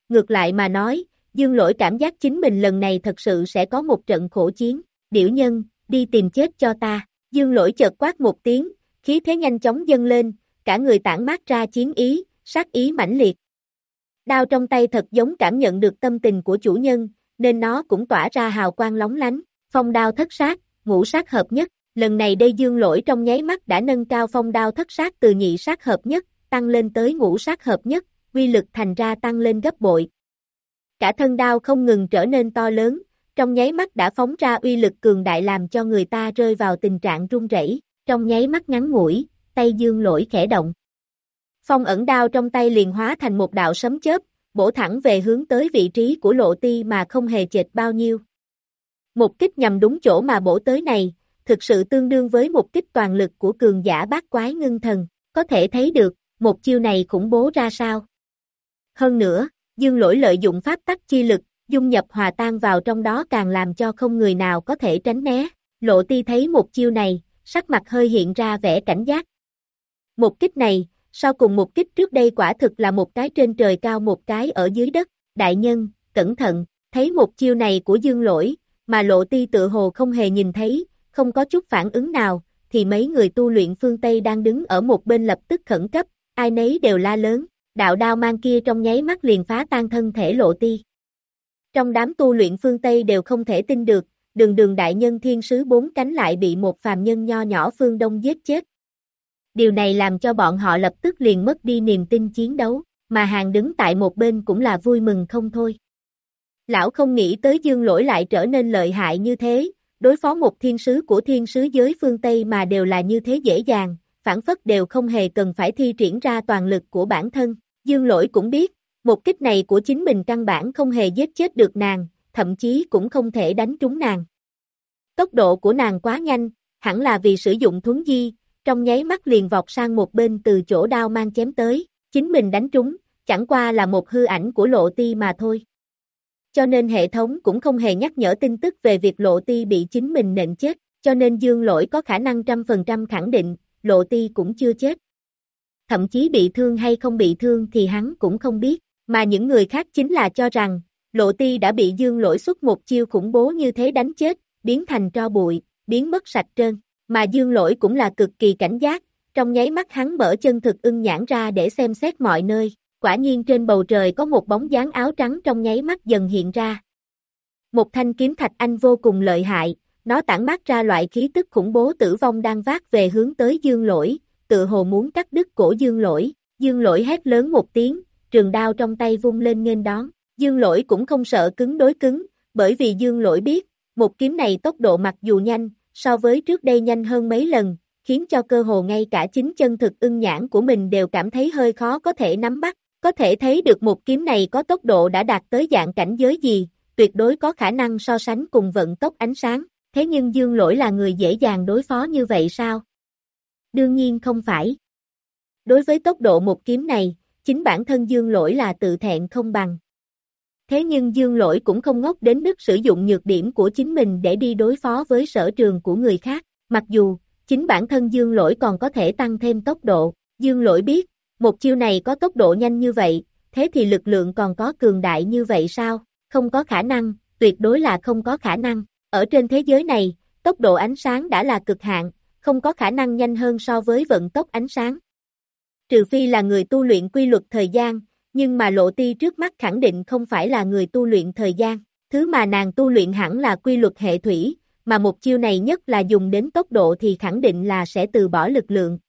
Ngược lại mà nói, dương lỗi cảm giác chính mình lần này thật sự sẽ có một trận khổ chiến, điểu nhân, đi tìm chết cho ta, dương lỗi chợt quát một tiếng, khí thế nhanh chóng dâng lên, cả người tản mát ra chiến ý, sát ý mãnh liệt. Đao trong tay thật giống cảm nhận được tâm tình của chủ nhân, nên nó cũng tỏa ra hào quang lóng lánh, phong đao thất sát, ngũ sát hợp nhất, lần này đây dương lỗi trong nháy mắt đã nâng cao phong đao thất sát từ nhị sát hợp nhất, tăng lên tới ngũ sát hợp nhất, quy lực thành ra tăng lên gấp bội. Cả thân đao không ngừng trở nên to lớn, trong nháy mắt đã phóng ra uy lực cường đại làm cho người ta rơi vào tình trạng run rẩy. trong nháy mắt ngắn ngủi, tay dương lỗi khẽ động. Phong ẩn đao trong tay liền hóa thành một đạo sấm chớp, bổ thẳng về hướng tới vị trí của lộ ti mà không hề chệch bao nhiêu. Một kích nhằm đúng chỗ mà bổ tới này, thực sự tương đương với một kích toàn lực của cường giả bát quái ngưng thần, có thể thấy được, một chiêu này khủng bố ra sao. Hơn nữa, dương lỗi lợi dụng pháp tắc chi lực, dung nhập hòa tan vào trong đó càng làm cho không người nào có thể tránh né. Lộ ti thấy một chiêu này, sắc mặt hơi hiện ra vẻ cảnh giác. Một kích này, sau cùng một kích trước đây quả thực là một cái trên trời cao một cái ở dưới đất, đại nhân, cẩn thận, thấy một chiêu này của dương lỗi, mà lộ ti tự hồ không hề nhìn thấy, không có chút phản ứng nào, thì mấy người tu luyện phương Tây đang đứng ở một bên lập tức khẩn cấp, ai nấy đều la lớn, đạo đao mang kia trong nháy mắt liền phá tan thân thể lộ ti. Trong đám tu luyện phương Tây đều không thể tin được, đường đường đại nhân thiên sứ bốn cánh lại bị một phàm nhân nho nhỏ phương Đông giết chết, điều này làm cho bọn họ lập tức liền mất đi niềm tin chiến đấu, mà hàng đứng tại một bên cũng là vui mừng không thôi. Lão không nghĩ tới dương lỗi lại trở nên lợi hại như thế, đối phó một thiên sứ của thiên sứ giới phương Tây mà đều là như thế dễ dàng, phản phất đều không hề cần phải thi triển ra toàn lực của bản thân. Dương lỗi cũng biết, một kích này của chính mình căn bản không hề giết chết được nàng, thậm chí cũng không thể đánh trúng nàng. Tốc độ của nàng quá nhanh, hẳn là vì sử dụng thuấn di, trong nháy mắt liền vọt sang một bên từ chỗ đao mang chém tới, chính mình đánh trúng, chẳng qua là một hư ảnh của lộ ti mà thôi. Cho nên hệ thống cũng không hề nhắc nhở tin tức về việc lộ ti bị chính mình nện chết, cho nên dương lỗi có khả năng trăm phần trăm khẳng định, lộ ti cũng chưa chết. Thậm chí bị thương hay không bị thương thì hắn cũng không biết, mà những người khác chính là cho rằng, lộ ti đã bị dương lỗi xuất một chiêu khủng bố như thế đánh chết, biến thành tro bụi, biến mất sạch trơn, mà dương lỗi cũng là cực kỳ cảnh giác, trong nháy mắt hắn mở chân thực ưng nhãn ra để xem xét mọi nơi, quả nhiên trên bầu trời có một bóng dáng áo trắng trong nháy mắt dần hiện ra. Một thanh kiếm thạch anh vô cùng lợi hại, nó tản mát ra loại khí tức khủng bố tử vong đang vác về hướng tới dương lỗi, tự hồ muốn cắt đứt cổ dương lỗi, dương lỗi hét lớn một tiếng, trường đao trong tay vung lên nghênh đón, dương lỗi cũng không sợ cứng đối cứng, bởi vì dương lỗi biết, một kiếm này tốc độ mặc dù nhanh, so với trước đây nhanh hơn mấy lần, khiến cho cơ hồ ngay cả chính chân thực ưng nhãn của mình đều cảm thấy hơi khó có thể nắm bắt, có thể thấy được một kiếm này có tốc độ đã đạt tới dạng cảnh giới gì, tuyệt đối có khả năng so sánh cùng vận tốc ánh sáng, thế nhưng Dương Lỗi là người dễ dàng đối phó như vậy sao? Đương nhiên không phải. Đối với tốc độ một kiếm này, chính bản thân Dương Lỗi là tự thẹn không bằng. Thế nhưng Dương Lỗi cũng không ngốc đến mức sử dụng nhược điểm của chính mình để đi đối phó với sở trường của người khác, mặc dù, chính bản thân Dương Lỗi còn có thể tăng thêm tốc độ, Dương Lỗi biết, một chiêu này có tốc độ nhanh như vậy, thế thì lực lượng còn có cường đại như vậy sao? Không có khả năng, tuyệt đối là không có khả năng. Ở trên thế giới này, tốc độ ánh sáng đã là cực hạn, không có khả năng nhanh hơn so với vận tốc ánh sáng. Trừ phi là người tu luyện quy luật thời gian, nhưng mà lộ ti trước mắt khẳng định không phải là người tu luyện thời gian. Thứ mà nàng tu luyện hẳn là quy luật hệ thủy, mà một chiêu này nhất là dùng đến tốc độ thì khẳng định là sẽ từ bỏ lực lượng.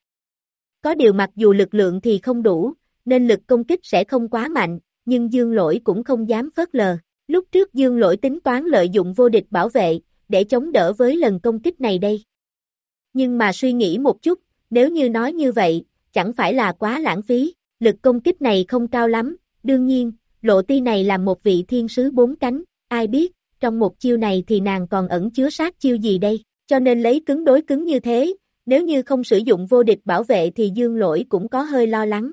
Có điều mặc dù lực lượng thì không đủ, nên lực công kích sẽ không quá mạnh, nhưng dương lỗi cũng không dám phớt lờ. Lúc trước dương lỗi tính toán lợi dụng vô địch bảo vệ, để chống đỡ với lần công kích này đây. Nhưng mà suy nghĩ một chút, nếu như nói như vậy, chẳng phải là quá lãng phí, lực công kích này không cao lắm, đương nhiên, lộ ti này là một vị thiên sứ bốn cánh, ai biết, trong một chiêu này thì nàng còn ẩn chứa sát chiêu gì đây, cho nên lấy cứng đối cứng như thế, nếu như không sử dụng vô địch bảo vệ thì dương lỗi cũng có hơi lo lắng.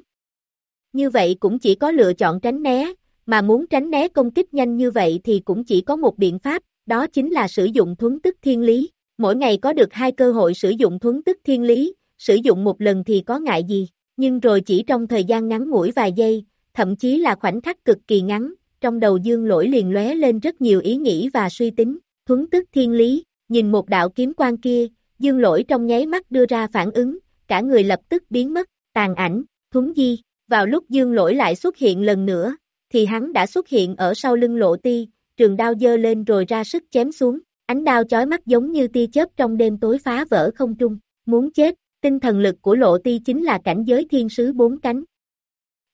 Như vậy cũng chỉ có lựa chọn tránh né, mà muốn tránh né công kích nhanh như vậy thì cũng chỉ có một biện pháp, đó chính là sử dụng thuấn tức thiên lý. Mỗi ngày có được hai cơ hội sử dụng thuấn tức thiên lý, sử dụng một lần thì có ngại gì, nhưng rồi chỉ trong thời gian ngắn ngủi vài giây, thậm chí là khoảnh khắc cực kỳ ngắn, trong đầu dương lỗi liền lóe lên rất nhiều ý nghĩ và suy tính, thuấn tức thiên lý, nhìn một đạo kiếm quan kia, dương lỗi trong nháy mắt đưa ra phản ứng, cả người lập tức biến mất, tàn ảnh, thuấn di, vào lúc dương lỗi lại xuất hiện lần nữa, thì hắn đã xuất hiện ở sau lưng lộ ti, trường đao dơ lên rồi ra sức chém xuống, ánh đao chói mắt giống như tia chớp trong đêm tối phá vỡ không trung, muốn chết, tinh thần lực của lộ ti chính là cảnh giới thiên sứ bốn cánh.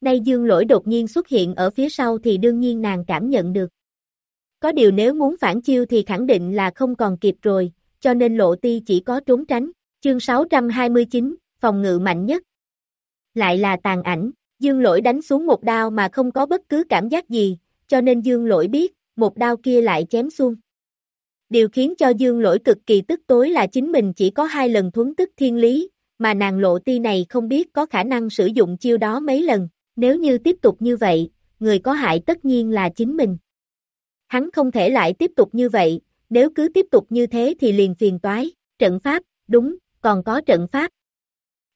Nay dương lỗi đột nhiên xuất hiện ở phía sau thì đương nhiên nàng cảm nhận được. Có điều nếu muốn phản chiêu thì khẳng định là không còn kịp rồi, cho nên lộ ti chỉ có trốn tránh. Chương 629, phòng ngự mạnh nhất. Lại là tàn ảnh, dương lỗi đánh xuống một đao mà không có bất cứ cảm giác gì, cho nên dương lỗi biết, một đao kia lại chém xuống. Điều khiến cho dương lỗi cực kỳ tức tối là chính mình chỉ có hai lần thuấn tức thiên lý, mà nàng lộ ti này không biết có khả năng sử dụng chiêu đó mấy lần, nếu như tiếp tục như vậy, người có hại tất nhiên là chính mình. Hắn không thể lại tiếp tục như vậy, nếu cứ tiếp tục như thế thì liền phiền toái, trận pháp, đúng, còn có trận pháp.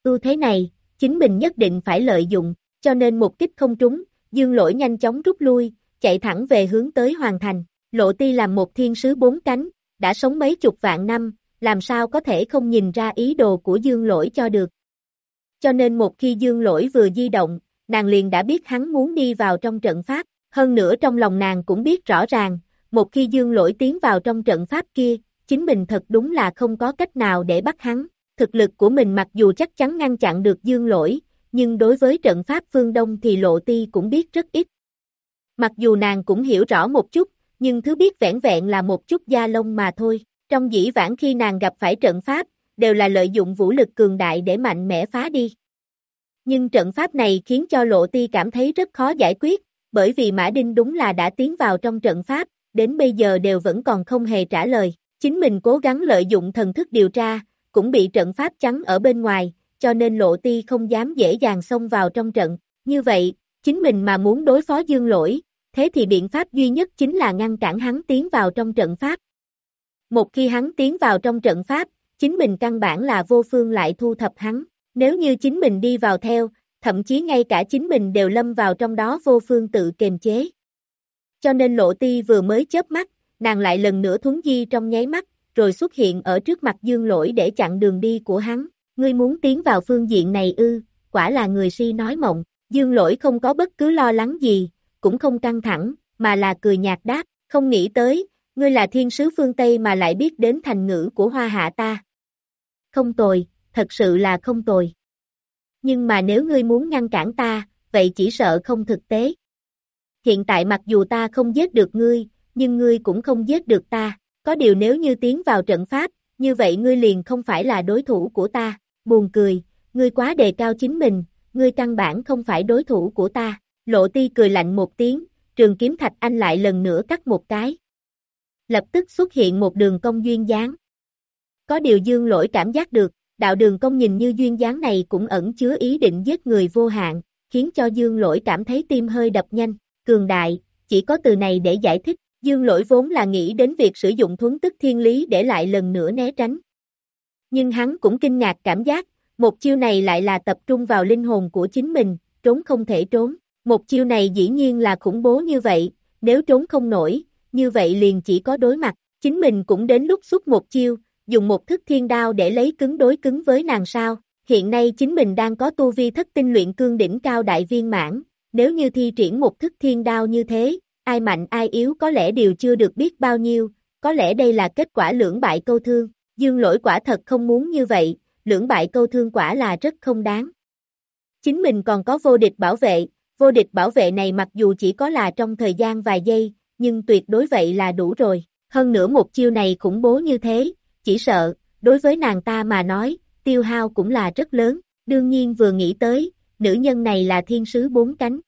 Ưu thế này, chính mình nhất định phải lợi dụng, cho nên một kích không trúng, dương lỗi nhanh chóng rút lui, chạy thẳng về hướng tới hoàn thành. Lộ ti làm một thiên sứ bốn cánh, đã sống mấy chục vạn năm, làm sao có thể không nhìn ra ý đồ của dương lỗi cho được. Cho nên một khi dương lỗi vừa di động, nàng liền đã biết hắn muốn đi vào trong trận pháp, hơn nữa trong lòng nàng cũng biết rõ ràng, một khi dương lỗi tiến vào trong trận pháp kia, chính mình thật đúng là không có cách nào để bắt hắn. Thực lực của mình mặc dù chắc chắn ngăn chặn được dương lỗi, nhưng đối với trận pháp phương Đông thì lộ ti cũng biết rất ít. Mặc dù nàng cũng hiểu rõ một chút, nhưng thứ biết vẹn vẹn là một chút da lông mà thôi. Trong dĩ vãng khi nàng gặp phải trận pháp, đều là lợi dụng vũ lực cường đại để mạnh mẽ phá đi. Nhưng trận pháp này khiến cho Lộ Ti cảm thấy rất khó giải quyết, bởi vì Mã Đinh đúng là đã tiến vào trong trận pháp, đến bây giờ đều vẫn còn không hề trả lời. Chính mình cố gắng lợi dụng thần thức điều tra, cũng bị trận pháp chắn ở bên ngoài, cho nên Lộ Ti không dám dễ dàng xông vào trong trận. Như vậy, chính mình mà muốn đối phó dương lỗi, thế thì biện pháp duy nhất chính là ngăn cản hắn tiến vào trong trận pháp. Một khi hắn tiến vào trong trận pháp, chính mình căn bản là vô phương lại thu thập hắn. Nếu như chính mình đi vào theo, thậm chí ngay cả chính mình đều lâm vào trong đó vô phương tự kềm chế. Cho nên lộ ti vừa mới chớp mắt, nàng lại lần nữa thuấn di trong nháy mắt, rồi xuất hiện ở trước mặt dương lỗi để chặn đường đi của hắn. Ngươi muốn tiến vào phương diện này ư, quả là người si nói mộng. Dương lỗi không có bất cứ lo lắng gì, cũng không căng thẳng, mà là cười nhạt đáp, không nghĩ tới, ngươi là thiên sứ phương Tây mà lại biết đến thành ngữ của hoa hạ ta. Không tồi, thật sự là không tồi. Nhưng mà nếu ngươi muốn ngăn cản ta, vậy chỉ sợ không thực tế. Hiện tại mặc dù ta không giết được ngươi, nhưng ngươi cũng không giết được ta, có điều nếu như tiến vào trận pháp, như vậy ngươi liền không phải là đối thủ của ta, buồn cười, ngươi quá đề cao chính mình, ngươi căn bản không phải đối thủ của ta, lộ ti cười lạnh một tiếng, trường kiếm thạch anh lại lần nữa cắt một cái. Lập tức xuất hiện một đường công duyên dáng. Có điều dương lỗi cảm giác được, đạo đường công nhìn như duyên dáng này cũng ẩn chứa ý định giết người vô hạn, khiến cho dương lỗi cảm thấy tim hơi đập nhanh, cường đại, chỉ có từ này để giải thích, dương lỗi vốn là nghĩ đến việc sử dụng thuấn tức thiên lý để lại lần nữa né tránh. Nhưng hắn cũng kinh ngạc cảm giác, một chiêu này lại là tập trung vào linh hồn của chính mình, trốn không thể trốn. Một chiêu này dĩ nhiên là khủng bố như vậy, nếu trốn không nổi, như vậy liền chỉ có đối mặt. Chính mình cũng đến lúc xuất một chiêu, dùng một thức thiên đao để lấy cứng đối cứng với nàng sao. Hiện nay chính mình đang có tu vi thất tinh luyện cương đỉnh cao đại viên mãn, nếu như thi triển một thức thiên đao như thế, ai mạnh ai yếu có lẽ đều chưa được biết bao nhiêu, có lẽ đây là kết quả lưỡng bại câu thương. Dương lỗi quả thật không muốn như vậy, lưỡng bại câu thương quả là rất không đáng. Chính mình còn có vô địch bảo vệ, vô địch bảo vệ này mặc dù chỉ có là trong thời gian vài giây, nhưng tuyệt đối vậy là đủ rồi. Hơn nữa một chiêu này khủng bố như thế, chỉ sợ, đối với nàng ta mà nói, tiêu hao cũng là rất lớn. Đương nhiên vừa nghĩ tới, nữ nhân này là thiên sứ bốn cánh.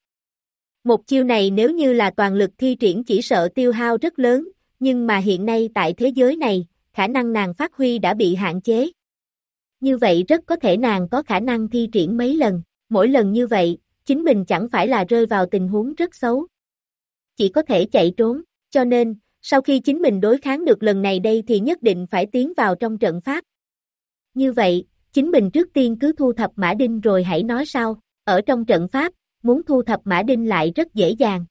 Một chiêu này nếu như là toàn lực thi triển chỉ sợ tiêu hao rất lớn, nhưng mà hiện nay tại thế giới này, khả năng nàng phát huy đã bị hạn chế. Như vậy rất có thể nàng có khả năng thi triển mấy lần, mỗi lần như vậy, chính mình chẳng phải là rơi vào tình huống rất xấu. Chỉ có thể chạy trốn, cho nên, sau khi chính mình đối kháng được lần này đây thì nhất định phải tiến vào trong trận pháp. Như vậy, chính mình trước tiên cứ thu thập Mã Đinh rồi hãy nói sau, ở trong trận pháp, muốn thu thập Mã Đinh lại rất dễ dàng.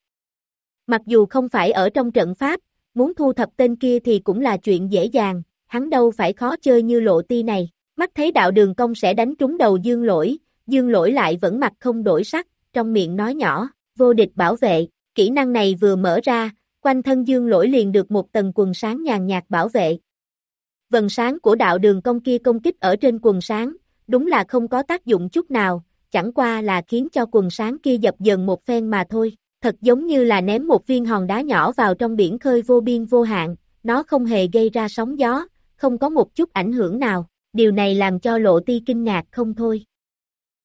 Mặc dù không phải ở trong trận pháp, muốn thu thập tên kia thì cũng là chuyện dễ dàng, hắn đâu phải khó chơi như lộ ti này. Mắt thấy đạo đường công sẽ đánh trúng đầu dương lỗi, dương lỗi lại vẫn mặt không đổi sắc, trong miệng nói nhỏ, vô địch bảo vệ, kỹ năng này vừa mở ra, quanh thân dương lỗi liền được một tầng quần sáng nhàn nhạt bảo vệ. Vần sáng của đạo đường công kia công kích ở trên quần sáng, đúng là không có tác dụng chút nào, chẳng qua là khiến cho quần sáng kia dập dần một phen mà thôi, thật giống như là ném một viên hòn đá nhỏ vào trong biển khơi vô biên vô hạn, nó không hề gây ra sóng gió, không có một chút ảnh hưởng nào, điều này làm cho lộ ti kinh ngạc không thôi.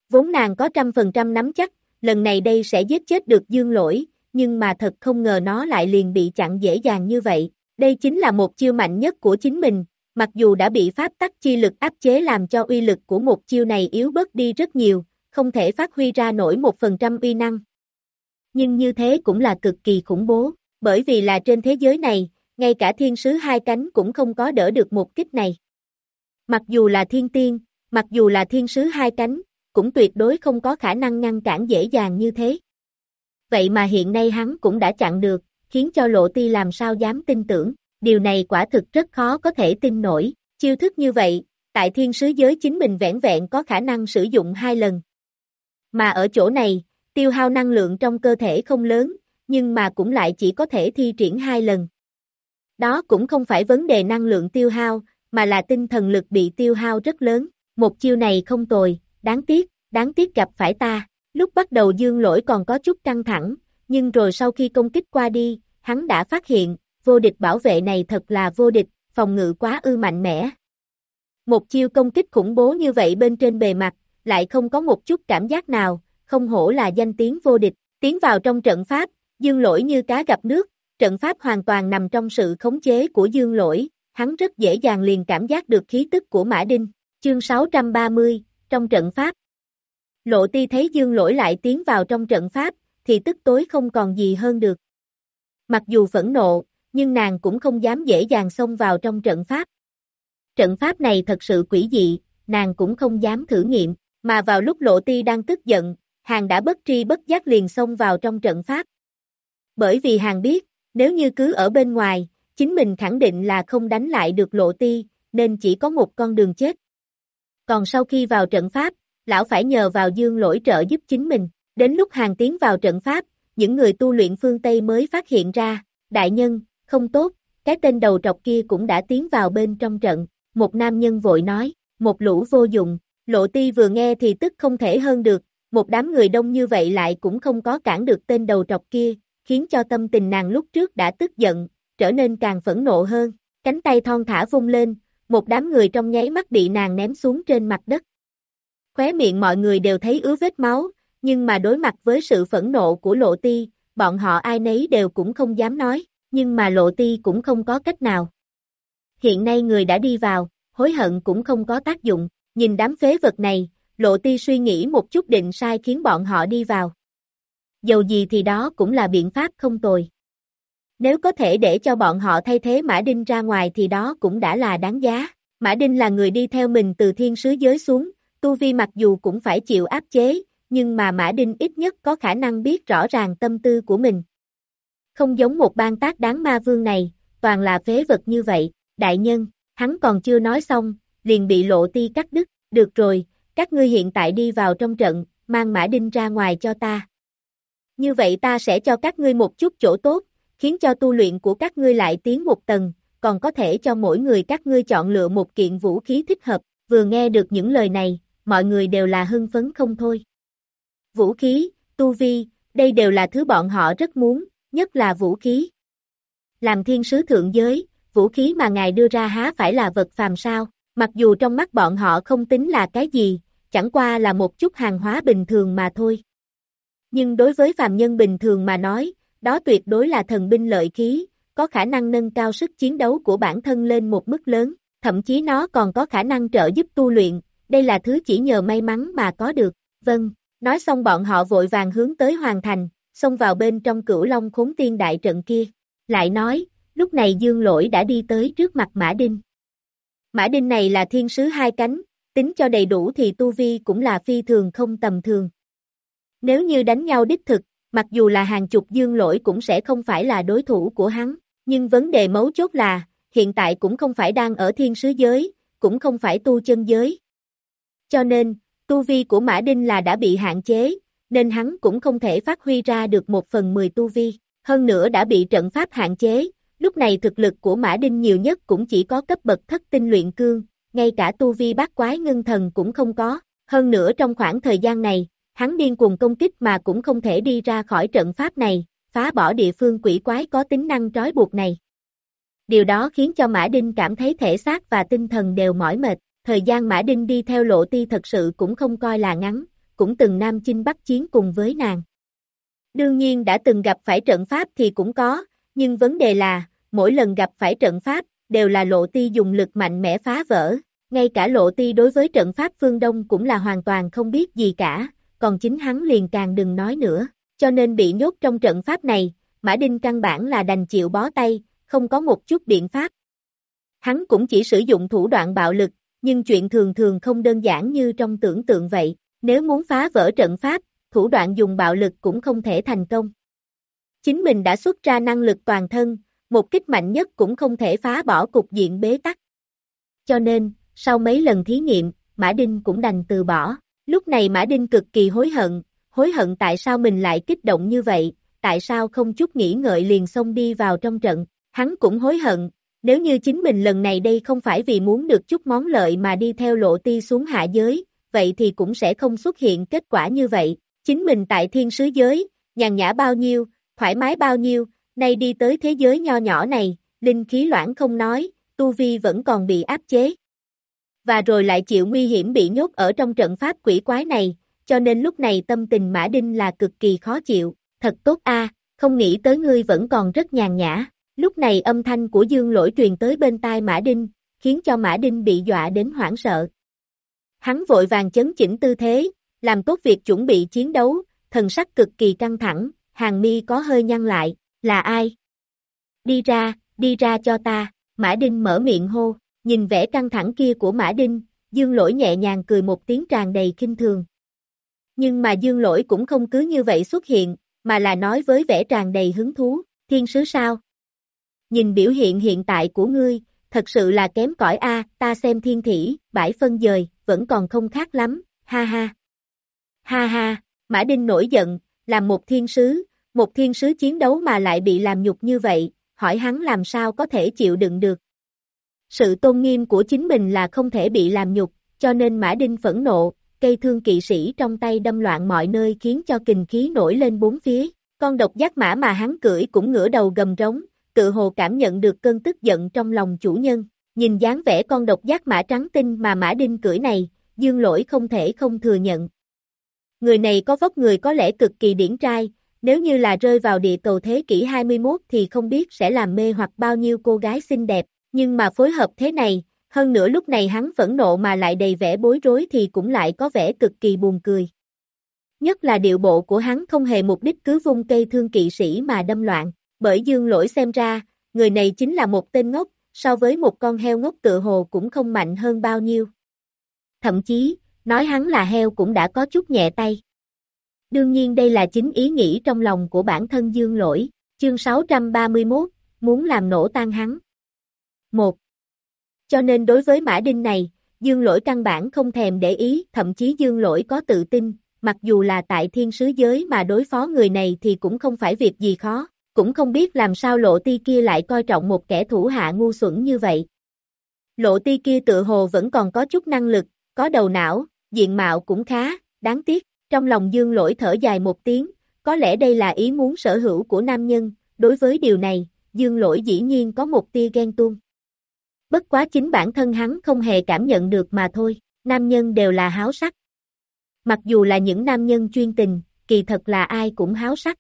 Vốn nàng có trăm phần trăm nắm chắc, lần này đây sẽ giết chết được dương lỗi, nhưng mà thật không ngờ nó lại liền bị chặn dễ dàng như vậy. Đây chính là một chiêu mạnh nhất của chính mình, mặc dù đã bị pháp tắc chi lực áp chế làm cho uy lực của một chiêu này yếu bớt đi rất nhiều, không thể phát huy ra nổi một phần trăm uy năng. Nhưng như thế cũng là cực kỳ khủng bố, bởi vì là trên thế giới này, ngay cả thiên sứ hai cánh cũng không có đỡ được một kích này. Mặc dù là thiên tiên, mặc dù là thiên sứ hai cánh, cũng tuyệt đối không có khả năng ngăn cản dễ dàng như thế. Vậy mà hiện nay hắn cũng đã chặn được, khiến cho lộ ti làm sao dám tin tưởng, điều này quả thực rất khó có thể tin nổi, chiêu thức như vậy, tại thiên sứ giới chính mình vẹn vẹn có khả năng sử dụng hai lần. Mà ở chỗ này, tiêu hao năng lượng trong cơ thể không lớn, nhưng mà cũng lại chỉ có thể thi triển hai lần. Đó cũng không phải vấn đề năng lượng tiêu hao, mà là tinh thần lực bị tiêu hao rất lớn. Một chiêu này không tồi, đáng tiếc, đáng tiếc gặp phải ta. Lúc bắt đầu dương lỗi còn có chút căng thẳng, nhưng rồi sau khi công kích qua đi, hắn đã phát hiện, vô địch bảo vệ này thật là vô địch, phòng ngự quá ư mạnh mẽ. Một chiêu công kích khủng bố như vậy bên trên bề mặt, lại không có một chút cảm giác nào, không hổ là danh tiếng vô địch, tiến vào trong trận pháp, dương lỗi như cá gặp nước, trận pháp hoàn toàn nằm trong sự khống chế của dương lỗi, hắn rất dễ dàng liền cảm giác được khí tức của Mã Đinh, chương 630, trong trận pháp. Lộ ti thấy dương lỗi lại tiến vào trong trận pháp, thì tức tối không còn gì hơn được. Mặc dù phẫn nộ, nhưng nàng cũng không dám dễ dàng xông vào trong trận pháp. Trận pháp này thật sự quỷ dị, nàng cũng không dám thử nghiệm, mà vào lúc lộ ti đang tức giận, hàng đã bất tri bất giác liền xông vào trong trận pháp. Bởi vì hàng biết, nếu như cứ ở bên ngoài, chính mình khẳng định là không đánh lại được lộ ti, nên chỉ có một con đường chết. Còn sau khi vào trận pháp, lão phải nhờ vào dương lỗi trợ giúp chính mình. Đến lúc hàng tiến vào trận pháp, những người tu luyện phương Tây mới phát hiện ra, đại nhân, không tốt, cái tên đầu trọc kia cũng đã tiến vào bên trong trận. Một nam nhân vội nói, một lũ vô dụng, lộ ti vừa nghe thì tức không thể hơn được, một đám người đông như vậy lại cũng không có cản được tên đầu trọc kia, khiến cho tâm tình nàng lúc trước đã tức giận, trở nên càng phẫn nộ hơn, cánh tay thon thả vung lên, một đám người trong nháy mắt bị nàng ném xuống trên mặt đất. Khóe miệng mọi người đều thấy ứa vết máu, nhưng mà đối mặt với sự phẫn nộ của lộ ti, bọn họ ai nấy đều cũng không dám nói, nhưng mà lộ ti cũng không có cách nào. Hiện nay người đã đi vào, hối hận cũng không có tác dụng, nhìn đám phế vật này, lộ ti suy nghĩ một chút định sai khiến bọn họ đi vào. Dầu gì thì đó cũng là biện pháp không tồi. Nếu có thể để cho bọn họ thay thế Mã Đinh ra ngoài thì đó cũng đã là đáng giá. Mã Đinh là người đi theo mình từ thiên sứ giới xuống, Tu Vi mặc dù cũng phải chịu áp chế, nhưng mà Mã Đinh ít nhất có khả năng biết rõ ràng tâm tư của mình. Không giống một ban tác đáng ma vương này, toàn là phế vật như vậy, đại nhân, hắn còn chưa nói xong, liền bị lộ ti cắt đứt, được rồi, các ngươi hiện tại đi vào trong trận, mang Mã Đinh ra ngoài cho ta. Như vậy ta sẽ cho các ngươi một chút chỗ tốt, khiến cho tu luyện của các ngươi lại tiến một tầng, còn có thể cho mỗi người các ngươi chọn lựa một kiện vũ khí thích hợp, vừa nghe được những lời này, mọi người đều là hưng phấn không thôi. Vũ khí, tu vi, đây đều là thứ bọn họ rất muốn, nhất là vũ khí. Làm thiên sứ thượng giới, vũ khí mà ngài đưa ra há phải là vật phàm sao, mặc dù trong mắt bọn họ không tính là cái gì, chẳng qua là một chút hàng hóa bình thường mà thôi. Nhưng đối với phàm nhân bình thường mà nói, đó tuyệt đối là thần binh lợi khí, có khả năng nâng cao sức chiến đấu của bản thân lên một mức lớn, thậm chí nó còn có khả năng trợ giúp tu luyện, đây là thứ chỉ nhờ may mắn mà có được, vâng, nói xong bọn họ vội vàng hướng tới hoàn thành, xông vào bên trong cửu long khốn tiên đại trận kia, lại nói, lúc này dương lỗi đã đi tới trước mặt Mã Đinh. Mã Đinh này là thiên sứ hai cánh, tính cho đầy đủ thì tu vi cũng là phi thường không tầm thường. Nếu như đánh nhau đích thực, mặc dù là hàng chục dương lỗi cũng sẽ không phải là đối thủ của hắn, nhưng vấn đề mấu chốt là, hiện tại cũng không phải đang ở thiên sứ giới, cũng không phải tu chân giới. Cho nên, tu vi của Mã Đinh là đã bị hạn chế, nên hắn cũng không thể phát huy ra được một phần mười tu vi, hơn nữa đã bị trận pháp hạn chế, lúc này thực lực của Mã Đinh nhiều nhất cũng chỉ có cấp bậc thất tinh luyện cương, ngay cả tu vi bát quái ngưng thần cũng không có, hơn nữa trong khoảng thời gian này, hắn điên cuồng công kích mà cũng không thể đi ra khỏi trận pháp này, phá bỏ địa phương quỷ quái có tính năng trói buộc này. Điều đó khiến cho Mã Đinh cảm thấy thể xác và tinh thần đều mỏi mệt, thời gian Mã Đinh đi theo lộ ti thật sự cũng không coi là ngắn, cũng từng nam chinh bắc chiến cùng với nàng. Đương nhiên đã từng gặp phải trận pháp thì cũng có, nhưng vấn đề là, mỗi lần gặp phải trận pháp, đều là lộ ti dùng lực mạnh mẽ phá vỡ, ngay cả lộ ti đối với trận pháp phương Đông cũng là hoàn toàn không biết gì cả, còn chính hắn liền càng đừng nói nữa, cho nên bị nhốt trong trận pháp này, Mã Đinh căn bản là đành chịu bó tay, không có một chút biện pháp. Hắn cũng chỉ sử dụng thủ đoạn bạo lực, nhưng chuyện thường thường không đơn giản như trong tưởng tượng vậy, nếu muốn phá vỡ trận pháp, thủ đoạn dùng bạo lực cũng không thể thành công. Chính mình đã xuất ra năng lực toàn thân, một kích mạnh nhất cũng không thể phá bỏ cục diện bế tắc. Cho nên, sau mấy lần thí nghiệm, Mã Đinh cũng đành từ bỏ. Lúc này Mã Đinh cực kỳ hối hận, hối hận tại sao mình lại kích động như vậy, tại sao không chút nghĩ ngợi liền xông đi vào trong trận. Hắn cũng hối hận, nếu như chính mình lần này đây không phải vì muốn được chút món lợi mà đi theo lộ ti xuống hạ giới, vậy thì cũng sẽ không xuất hiện kết quả như vậy. Chính mình tại thiên sứ giới, nhàn nhã bao nhiêu, thoải mái bao nhiêu, nay đi tới thế giới nho nhỏ này, linh khí loãng không nói, tu vi vẫn còn bị áp chế. Và rồi lại chịu nguy hiểm bị nhốt ở trong trận pháp quỷ quái này, cho nên lúc này tâm tình Mã Đinh là cực kỳ khó chịu, thật tốt a, không nghĩ tới ngươi vẫn còn rất nhàn nhã. Lúc này âm thanh của Dương Lỗi truyền tới bên tai Mã Đinh, khiến cho Mã Đinh bị dọa đến hoảng sợ. Hắn vội vàng chấn chỉnh tư thế, làm tốt việc chuẩn bị chiến đấu, thần sắc cực kỳ căng thẳng, hàng mi có hơi nhăn lại, là ai? Đi ra, đi ra cho ta, Mã Đinh mở miệng hô, nhìn vẻ căng thẳng kia của Mã Đinh, Dương Lỗi nhẹ nhàng cười một tiếng tràn đầy kinh thường. Nhưng mà Dương Lỗi cũng không cứ như vậy xuất hiện, mà là nói với vẻ tràn đầy hứng thú, thiên sứ sao? Nhìn biểu hiện hiện tại của ngươi, thật sự là kém cỏi a, ta xem thiên thỉ, bãi phân dời, vẫn còn không khác lắm, ha ha. Ha ha, Mã Đinh nổi giận, làm một thiên sứ, một thiên sứ chiến đấu mà lại bị làm nhục như vậy, hỏi hắn làm sao có thể chịu đựng được. Sự tôn nghiêm của chính mình là không thể bị làm nhục, cho nên Mã Đinh phẫn nộ, cây thương kỵ sĩ trong tay đâm loạn mọi nơi khiến cho kình khí nổi lên bốn phía. Con độc giác mã mà hắn cưỡi cũng ngửa đầu gầm rống, tự hồ cảm nhận được cơn tức giận trong lòng chủ nhân. Nhìn dáng vẻ con độc giác mã trắng tinh mà mã đinh cưỡi này, dương lỗi không thể không thừa nhận. Người này có vóc người có lẽ cực kỳ điển trai, nếu như là rơi vào địa cầu thế kỷ 21 thì không biết sẽ làm mê hoặc bao nhiêu cô gái xinh đẹp, nhưng mà phối hợp thế này, hơn nữa lúc này hắn phẫn nộ mà lại đầy vẻ bối rối thì cũng lại có vẻ cực kỳ buồn cười. Nhất là điệu bộ của hắn không hề mục đích cứ vung cây thương kỵ sĩ mà đâm loạn, bởi dương lỗi xem ra, người này chính là một tên ngốc, so với một con heo ngốc tự hồ cũng không mạnh hơn bao nhiêu. Thậm chí, nói hắn là heo cũng đã có chút nhẹ tay. Đương nhiên đây là chính ý nghĩ trong lòng của bản thân dương lỗi, chương 631, muốn làm nổ tan hắn. 1. Cho nên đối với Mã Đinh này, Dương Lỗi căn bản không thèm để ý, thậm chí Dương Lỗi có tự tin, mặc dù là tại thiên sứ giới mà đối phó người này thì cũng không phải việc gì khó, cũng không biết làm sao lộ ti kia lại coi trọng một kẻ thủ hạ ngu xuẩn như vậy. Lộ ti kia tự hồ vẫn còn có chút năng lực, có đầu não, diện mạo cũng khá, đáng tiếc, trong lòng Dương Lỗi thở dài một tiếng, có lẽ đây là ý muốn sở hữu của nam nhân, đối với điều này, Dương Lỗi dĩ nhiên có một tia ghen tuông. Bất quá chính bản thân hắn không hề cảm nhận được mà thôi, nam nhân đều là háo sắc. Mặc dù là những nam nhân chuyên tình, kỳ thật là ai cũng háo sắc.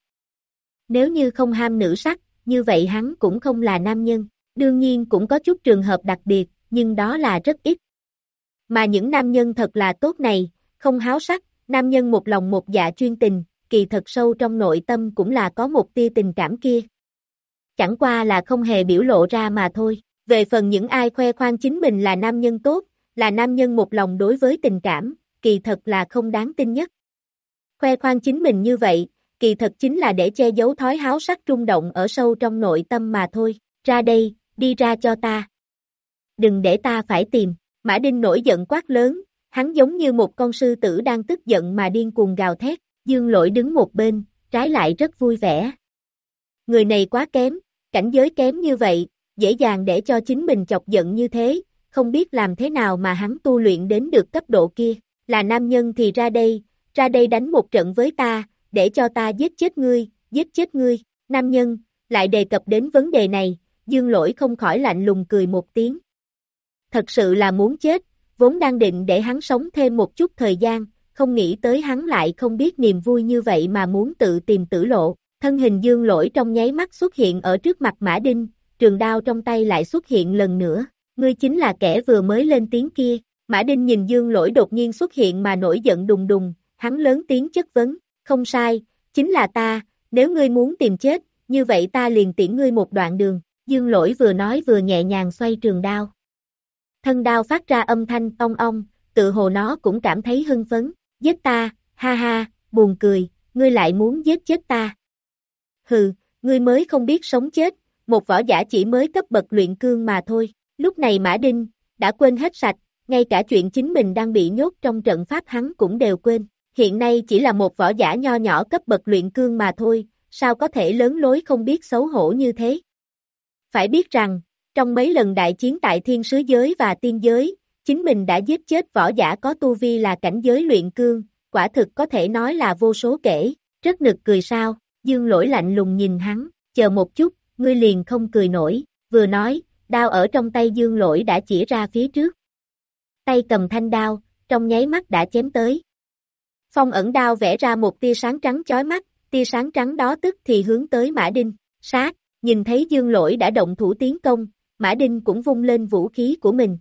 Nếu như không ham nữ sắc, như vậy hắn cũng không là nam nhân, đương nhiên cũng có chút trường hợp đặc biệt, nhưng đó là rất ít. Mà những nam nhân thật là tốt này, không háo sắc, nam nhân một lòng một dạ chuyên tình, kỳ thật sâu trong nội tâm cũng là có một tia tình cảm kia. Chẳng qua là không hề biểu lộ ra mà thôi. Về phần những ai khoe khoang chính mình là nam nhân tốt, là nam nhân một lòng đối với tình cảm, kỳ thật là không đáng tin nhất. Khoe khoang chính mình như vậy, kỳ thật chính là để che giấu thói háo sắc trung động ở sâu trong nội tâm mà thôi, ra đây, đi ra cho ta. Đừng để ta phải tìm, Mã Đinh nổi giận quát lớn, hắn giống như một con sư tử đang tức giận mà điên cuồng gào thét, dương lỗi đứng một bên, trái lại rất vui vẻ. Người này quá kém, cảnh giới kém như vậy, dễ dàng để cho chính mình chọc giận như thế, không biết làm thế nào mà hắn tu luyện đến được cấp độ kia, là nam nhân thì ra đây, ra đây đánh một trận với ta, để cho ta giết chết ngươi, giết chết ngươi, nam nhân, lại đề cập đến vấn đề này, dương lỗi không khỏi lạnh lùng cười một tiếng. Thật sự là muốn chết, vốn đang định để hắn sống thêm một chút thời gian, không nghĩ tới hắn lại không biết niềm vui như vậy mà muốn tự tìm tử lộ, thân hình dương lỗi trong nháy mắt xuất hiện ở trước mặt Mã Đinh, trường đao trong tay lại xuất hiện lần nữa, ngươi chính là kẻ vừa mới lên tiếng kia, Mã Đinh nhìn Dương Lỗi đột nhiên xuất hiện mà nổi giận đùng đùng, hắn lớn tiếng chất vấn, không sai, chính là ta, nếu ngươi muốn tìm chết, như vậy ta liền tiễn ngươi một đoạn đường, Dương Lỗi vừa nói vừa nhẹ nhàng xoay trường đao. Thân đao phát ra âm thanh ong ong, tự hồ nó cũng cảm thấy hưng phấn, giết ta, ha ha, buồn cười, ngươi lại muốn giết chết ta. Hừ, ngươi mới không biết sống chết, một võ giả chỉ mới cấp bậc luyện cương mà thôi. Lúc này Mã Đinh, đã quên hết sạch, ngay cả chuyện chính mình đang bị nhốt trong trận pháp hắn cũng đều quên. Hiện nay chỉ là một võ giả nho nhỏ cấp bậc luyện cương mà thôi, sao có thể lớn lối không biết xấu hổ như thế. Phải biết rằng, trong mấy lần đại chiến tại thiên sứ giới và tiên giới, chính mình đã giết chết võ giả có tu vi là cảnh giới luyện cương, quả thực có thể nói là vô số kể, rất nực cười sao, dương lỗi lạnh lùng nhìn hắn, chờ một chút, ngươi liền không cười nổi, vừa nói, đao ở trong tay dương lỗi đã chỉ ra phía trước. Tay cầm thanh đao, trong nháy mắt đã chém tới. Phong ẩn đao vẽ ra một tia sáng trắng chói mắt, tia sáng trắng đó tức thì hướng tới Mã Đinh, sát, nhìn thấy dương lỗi đã động thủ tiến công, Mã Đinh cũng vung lên vũ khí của mình.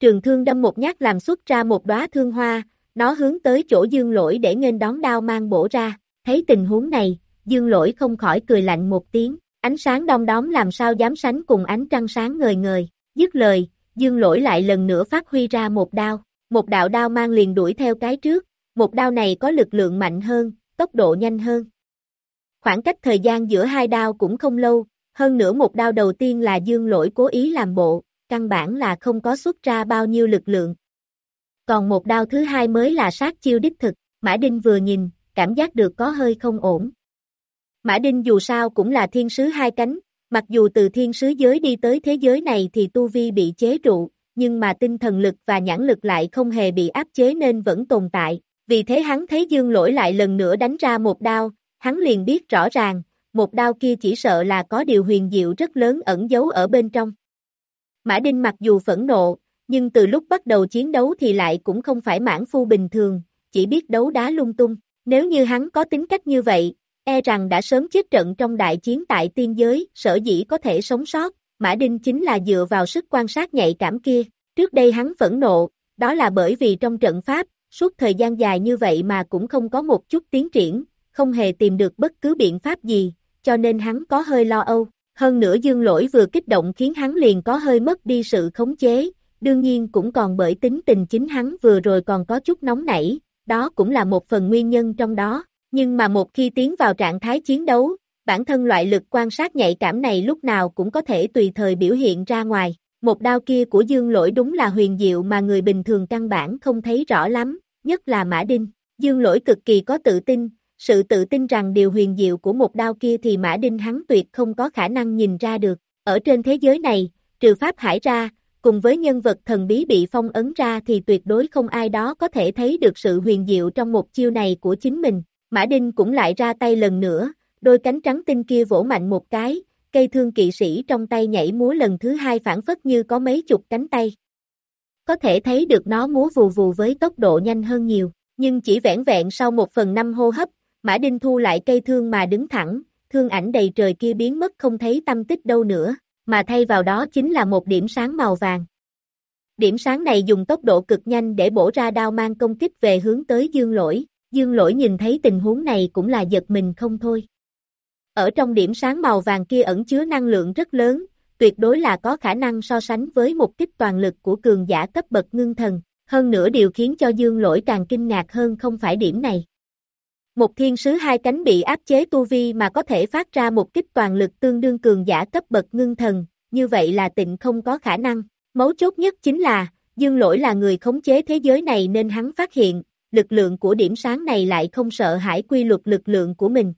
Trường thương đâm một nhát làm xuất ra một đóa thương hoa, nó hướng tới chỗ dương lỗi để nghênh đón đao mang bổ ra, thấy tình huống này, dương lỗi không khỏi cười lạnh một tiếng, ánh sáng đông đóm làm sao dám sánh cùng ánh trăng sáng ngời ngời, dứt lời, dương lỗi lại lần nữa phát huy ra một đao, một đạo đao mang liền đuổi theo cái trước, một đao này có lực lượng mạnh hơn, tốc độ nhanh hơn. Khoảng cách thời gian giữa hai đao cũng không lâu, hơn nữa một đao đầu tiên là dương lỗi cố ý làm bộ, căn bản là không có xuất ra bao nhiêu lực lượng. Còn một đao thứ hai mới là sát chiêu đích thực, Mã Đinh vừa nhìn, cảm giác được có hơi không ổn. Mã Đinh dù sao cũng là thiên sứ hai cánh, mặc dù từ thiên sứ giới đi tới thế giới này thì tu vi bị chế trụ, nhưng mà tinh thần lực và nhãn lực lại không hề bị áp chế nên vẫn tồn tại. Vì thế hắn thấy dương lỗi lại lần nữa đánh ra một đao, hắn liền biết rõ ràng, một đao kia chỉ sợ là có điều huyền diệu rất lớn ẩn giấu ở bên trong. Mã Đinh mặc dù phẫn nộ, nhưng từ lúc bắt đầu chiến đấu thì lại cũng không phải mãn phu bình thường, chỉ biết đấu đá lung tung. Nếu như hắn có tính cách như vậy, e rằng đã sớm chết trận trong đại chiến tại tiên giới, sở dĩ có thể sống sót, Mã Đinh chính là dựa vào sức quan sát nhạy cảm kia. Trước đây hắn phẫn nộ, đó là bởi vì trong trận pháp, suốt thời gian dài như vậy mà cũng không có một chút tiến triển, không hề tìm được bất cứ biện pháp gì, cho nên hắn có hơi lo âu. Hơn nữa dương lỗi vừa kích động khiến hắn liền có hơi mất đi sự khống chế, đương nhiên cũng còn bởi tính tình chính hắn vừa rồi còn có chút nóng nảy, đó cũng là một phần nguyên nhân trong đó, nhưng mà một khi tiến vào trạng thái chiến đấu, bản thân loại lực quan sát nhạy cảm này lúc nào cũng có thể tùy thời biểu hiện ra ngoài. Một đao kia của Dương Lỗi đúng là huyền diệu mà người bình thường căn bản không thấy rõ lắm, nhất là Mã Đinh. Dương Lỗi cực kỳ có tự tin, sự tự tin rằng điều huyền diệu của một đao kia thì Mã Đinh hắn tuyệt không có khả năng nhìn ra được. Ở trên thế giới này, trừ Pháp Hải ra, cùng với nhân vật thần bí bị phong ấn ra thì tuyệt đối không ai đó có thể thấy được sự huyền diệu trong một chiêu này của chính mình. Mã Đinh cũng lại ra tay lần nữa, đôi cánh trắng tinh kia vỗ mạnh một cái, cây thương kỵ sĩ trong tay nhảy múa lần thứ hai phản phất như có mấy chục cánh tay. Có thể thấy được nó múa vù vù với tốc độ nhanh hơn nhiều, nhưng chỉ vẻn vẹn sau một phần năm hô hấp, Mã Đinh thu lại cây thương mà đứng thẳng, thương ảnh đầy trời kia biến mất không thấy tâm tích đâu nữa, mà thay vào đó chính là một điểm sáng màu vàng. Điểm sáng này dùng tốc độ cực nhanh để bổ ra đao mang công kích về hướng tới dương lỗi, dương lỗi nhìn thấy tình huống này cũng là giật mình không thôi. Ở trong điểm sáng màu vàng kia ẩn chứa năng lượng rất lớn, tuyệt đối là có khả năng so sánh với một kích toàn lực của cường giả cấp bậc ngưng thần, hơn nữa điều khiến cho dương lỗi càng kinh ngạc hơn không phải điểm này. Một thiên sứ hai cánh bị áp chế tu vi mà có thể phát ra một kích toàn lực tương đương cường giả cấp bậc ngưng thần, như vậy là tịnh không có khả năng. Mấu chốt nhất chính là, dương lỗi là người khống chế thế giới này nên hắn phát hiện, lực lượng của điểm sáng này lại không sợ hãi quy luật lực lượng của mình.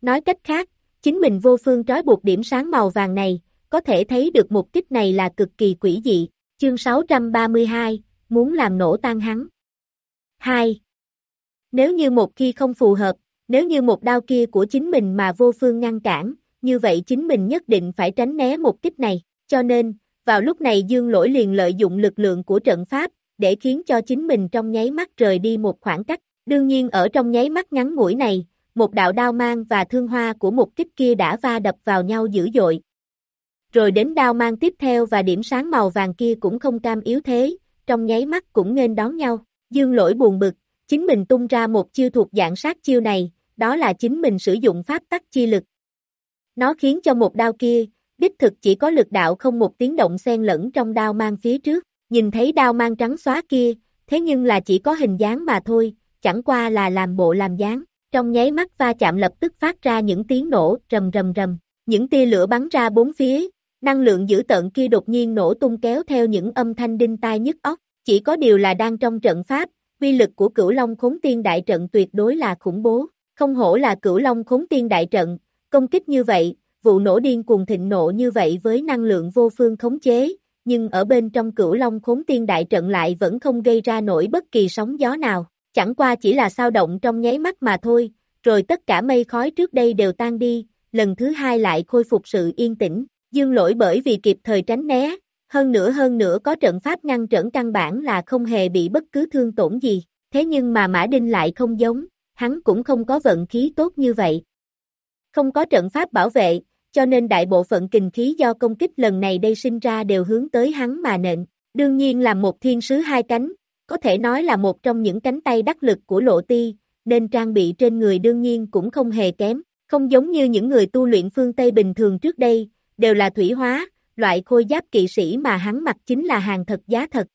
Nói cách khác, chính mình vô phương trói buộc điểm sáng màu vàng này, có thể thấy được một kích này là cực kỳ quỷ dị. Chương 632, muốn làm nổ tan hắn. 2. Nếu như một khi không phù hợp, nếu như một đao kia của chính mình mà vô phương ngăn cản, như vậy chính mình nhất định phải tránh né một kích này, cho nên, vào lúc này Dương Lỗi liền lợi dụng lực lượng của trận pháp, để khiến cho chính mình trong nháy mắt rời đi một khoảng cách, đương nhiên ở trong nháy mắt ngắn ngủi này, một đạo đao mang và thương hoa của một kích kia đã va đập vào nhau dữ dội. Rồi đến đao mang tiếp theo và điểm sáng màu vàng kia cũng không cam yếu thế, trong nháy mắt cũng nên đón nhau, dương lỗi buồn bực, chính mình tung ra một chiêu thuộc dạng sát chiêu này, đó là chính mình sử dụng pháp tắc chi lực. Nó khiến cho một đao kia, đích thực chỉ có lực đạo không một tiếng động xen lẫn trong đao mang phía trước, nhìn thấy đao mang trắng xóa kia, thế nhưng là chỉ có hình dáng mà thôi, chẳng qua là làm bộ làm dáng, trong nháy mắt va chạm lập tức phát ra những tiếng nổ rầm rầm rầm, những tia lửa bắn ra bốn phía, năng lượng dữ tận kia đột nhiên nổ tung kéo theo những âm thanh đinh tai nhức óc, chỉ có điều là đang trong trận pháp, uy lực của cửu long khốn tiên đại trận tuyệt đối là khủng bố, không hổ là cửu long khốn tiên đại trận, công kích như vậy, vụ nổ điên cuồng thịnh nộ như vậy với năng lượng vô phương khống chế, nhưng ở bên trong cửu long khốn tiên đại trận lại vẫn không gây ra nổi bất kỳ sóng gió nào, chẳng qua chỉ là sao động trong nháy mắt mà thôi, rồi tất cả mây khói trước đây đều tan đi, lần thứ hai lại khôi phục sự yên tĩnh, Dương lỗi bởi vì kịp thời tránh né, hơn nữa hơn nữa có trận pháp ngăn trở căn bản là không hề bị bất cứ thương tổn gì, thế nhưng mà Mã Đinh lại không giống, hắn cũng không có vận khí tốt như vậy. Không có trận pháp bảo vệ, cho nên đại bộ phận kình khí do công kích lần này đây sinh ra đều hướng tới hắn mà nện. Đương nhiên là một thiên sứ hai cánh, có thể nói là một trong những cánh tay đắc lực của lộ ti, nên trang bị trên người đương nhiên cũng không hề kém, không giống như những người tu luyện phương Tây bình thường trước đây, đều là thủy hóa, loại khôi giáp kỵ sĩ mà hắn mặc chính là hàng thật giá thật.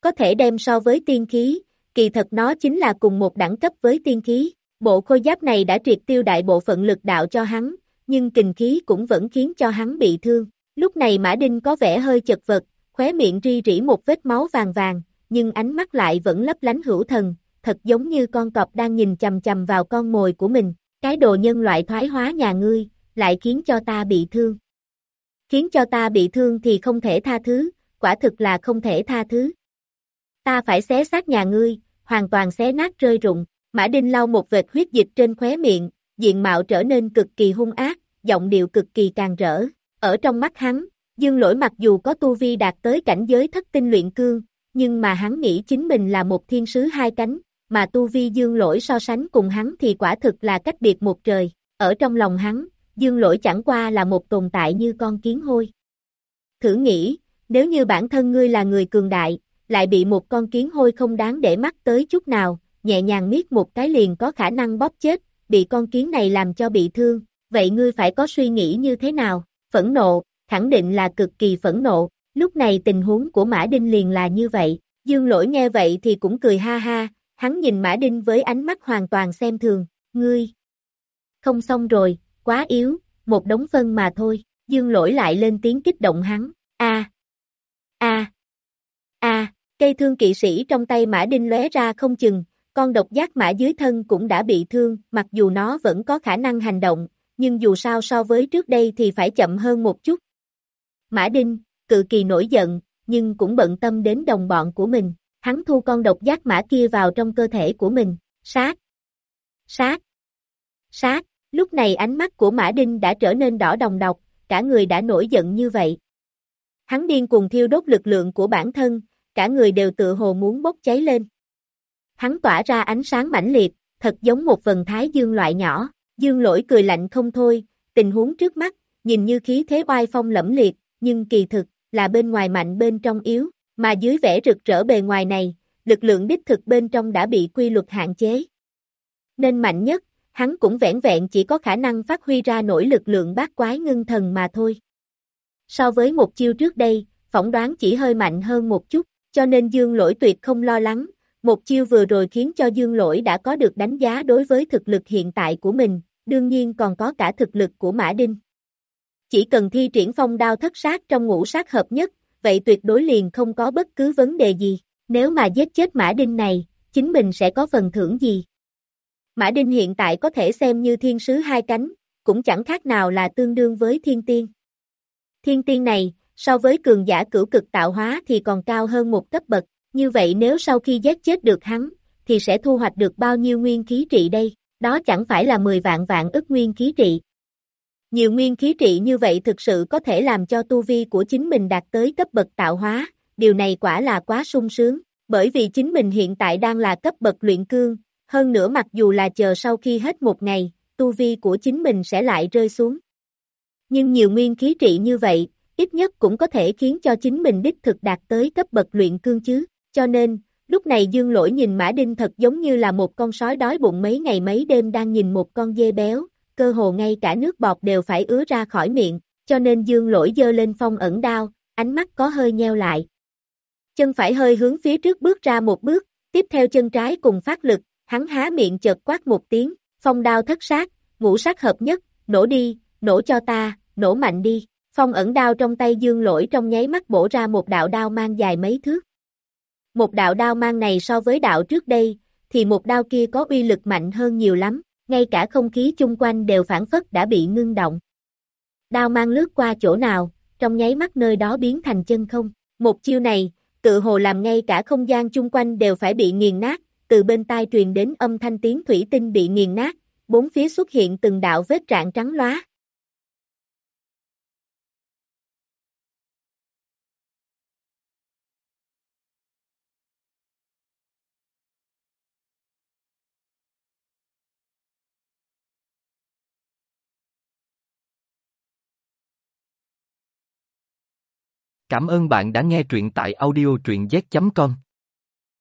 Có thể đem so với tiên khí, kỳ thật nó chính là cùng một đẳng cấp với tiên khí, bộ khôi giáp này đã triệt tiêu đại bộ phận lực đạo cho hắn, nhưng kình khí cũng vẫn khiến cho hắn bị thương. Lúc này Mã Đinh có vẻ hơi chật vật, khóe miệng ri rỉ một vết máu vàng vàng, nhưng ánh mắt lại vẫn lấp lánh hữu thần, thật giống như con cọp đang nhìn chầm chầm vào con mồi của mình, cái đồ nhân loại thoái hóa nhà ngươi, lại khiến cho ta bị thương. Khiến cho ta bị thương thì không thể tha thứ, quả thực là không thể tha thứ. Ta phải xé xác nhà ngươi, hoàn toàn xé nát rơi rụng, Mã Đinh lau một vệt huyết dịch trên khóe miệng, diện mạo trở nên cực kỳ hung ác, giọng điệu cực kỳ càng rỡ. Ở trong mắt hắn, Dương lỗi mặc dù có tu vi đạt tới cảnh giới thất tinh luyện cương, nhưng mà hắn nghĩ chính mình là một thiên sứ hai cánh, mà tu vi dương lỗi so sánh cùng hắn thì quả thực là cách biệt một trời. Ở trong lòng hắn, dương lỗi chẳng qua là một tồn tại như con kiến hôi. Thử nghĩ, nếu như bản thân ngươi là người cường đại, lại bị một con kiến hôi không đáng để mắt tới chút nào, nhẹ nhàng miết một cái liền có khả năng bóp chết, bị con kiến này làm cho bị thương, vậy ngươi phải có suy nghĩ như thế nào? Phẫn nộ, khẳng định là cực kỳ phẫn nộ, lúc này tình huống của Mã Đinh liền là như vậy, Dương lỗi nghe vậy thì cũng cười ha ha, hắn nhìn Mã Đinh với ánh mắt hoàn toàn xem thường, ngươi. Không xong rồi, quá yếu, một đống phân mà thôi, Dương lỗi lại lên tiếng kích động hắn, a a a cây thương kỵ sĩ trong tay Mã Đinh lóe ra không chừng, con độc giác mã dưới thân cũng đã bị thương, mặc dù nó vẫn có khả năng hành động, nhưng dù sao so với trước đây thì phải chậm hơn một chút, Mã Đinh, cự kỳ nổi giận, nhưng cũng bận tâm đến đồng bọn của mình. Hắn thu con độc giác mã kia vào trong cơ thể của mình. Sát! Sát! Sát! Lúc này ánh mắt của Mã Đinh đã trở nên đỏ đồng độc, cả người đã nổi giận như vậy. Hắn điên cùng thiêu đốt lực lượng của bản thân, cả người đều tự hồ muốn bốc cháy lên. Hắn tỏa ra ánh sáng mãnh liệt, thật giống một vần thái dương loại nhỏ, dương lỗi cười lạnh không thôi, tình huống trước mắt, nhìn như khí thế oai phong lẫm liệt, nhưng kỳ thực, là bên ngoài mạnh bên trong yếu, mà dưới vẻ rực rỡ bề ngoài này, lực lượng đích thực bên trong đã bị quy luật hạn chế. Nên mạnh nhất, hắn cũng vẹn vẹn chỉ có khả năng phát huy ra nổi lực lượng bát quái ngưng thần mà thôi. So với một chiêu trước đây, phỏng đoán chỉ hơi mạnh hơn một chút, cho nên dương lỗi tuyệt không lo lắng, một chiêu vừa rồi khiến cho dương lỗi đã có được đánh giá đối với thực lực hiện tại của mình, đương nhiên còn có cả thực lực của Mã Đinh chỉ cần thi triển phong đao thất sát trong ngũ sát hợp nhất, vậy tuyệt đối liền không có bất cứ vấn đề gì. Nếu mà giết chết Mã Đinh này, chính mình sẽ có phần thưởng gì? Mã Đinh hiện tại có thể xem như thiên sứ hai cánh, cũng chẳng khác nào là tương đương với thiên tiên. Thiên tiên này, so với cường giả cửu cực tạo hóa thì còn cao hơn một cấp bậc, như vậy nếu sau khi giết chết được hắn, thì sẽ thu hoạch được bao nhiêu nguyên khí trị đây, đó chẳng phải là 10 vạn vạn ức nguyên khí trị. Nhiều nguyên khí trị như vậy thực sự có thể làm cho tu vi của chính mình đạt tới cấp bậc tạo hóa, điều này quả là quá sung sướng, bởi vì chính mình hiện tại đang là cấp bậc luyện cương, hơn nữa mặc dù là chờ sau khi hết một ngày, tu vi của chính mình sẽ lại rơi xuống. Nhưng nhiều nguyên khí trị như vậy, ít nhất cũng có thể khiến cho chính mình đích thực đạt tới cấp bậc luyện cương chứ, cho nên, lúc này dương lỗi nhìn Mã Đinh thật giống như là một con sói đói bụng mấy ngày mấy đêm đang nhìn một con dê béo, cơ hồ ngay cả nước bọt đều phải ứa ra khỏi miệng, cho nên dương lỗi dơ lên phong ẩn đao, ánh mắt có hơi nheo lại. Chân phải hơi hướng phía trước bước ra một bước, tiếp theo chân trái cùng phát lực, hắn há miệng chợt quát một tiếng, phong đao thất sát, ngũ sát hợp nhất, nổ đi, nổ cho ta, nổ mạnh đi. Phong ẩn đao trong tay dương lỗi trong nháy mắt bổ ra một đạo đao mang dài mấy thước. Một đạo đao mang này so với đạo trước đây, thì một đao kia có uy lực mạnh hơn nhiều lắm, ngay cả không khí chung quanh đều phản phất đã bị ngưng động. Đao mang lướt qua chỗ nào, trong nháy mắt nơi đó biến thành chân không. Một chiêu này, tự hồ làm ngay cả không gian chung quanh đều phải bị nghiền nát, từ bên tai truyền đến âm thanh tiếng thủy tinh bị nghiền nát, bốn phía xuất hiện từng đạo vết trạng trắng lóa. Cảm ơn bạn đã nghe truyện tại audiotruyenz.com.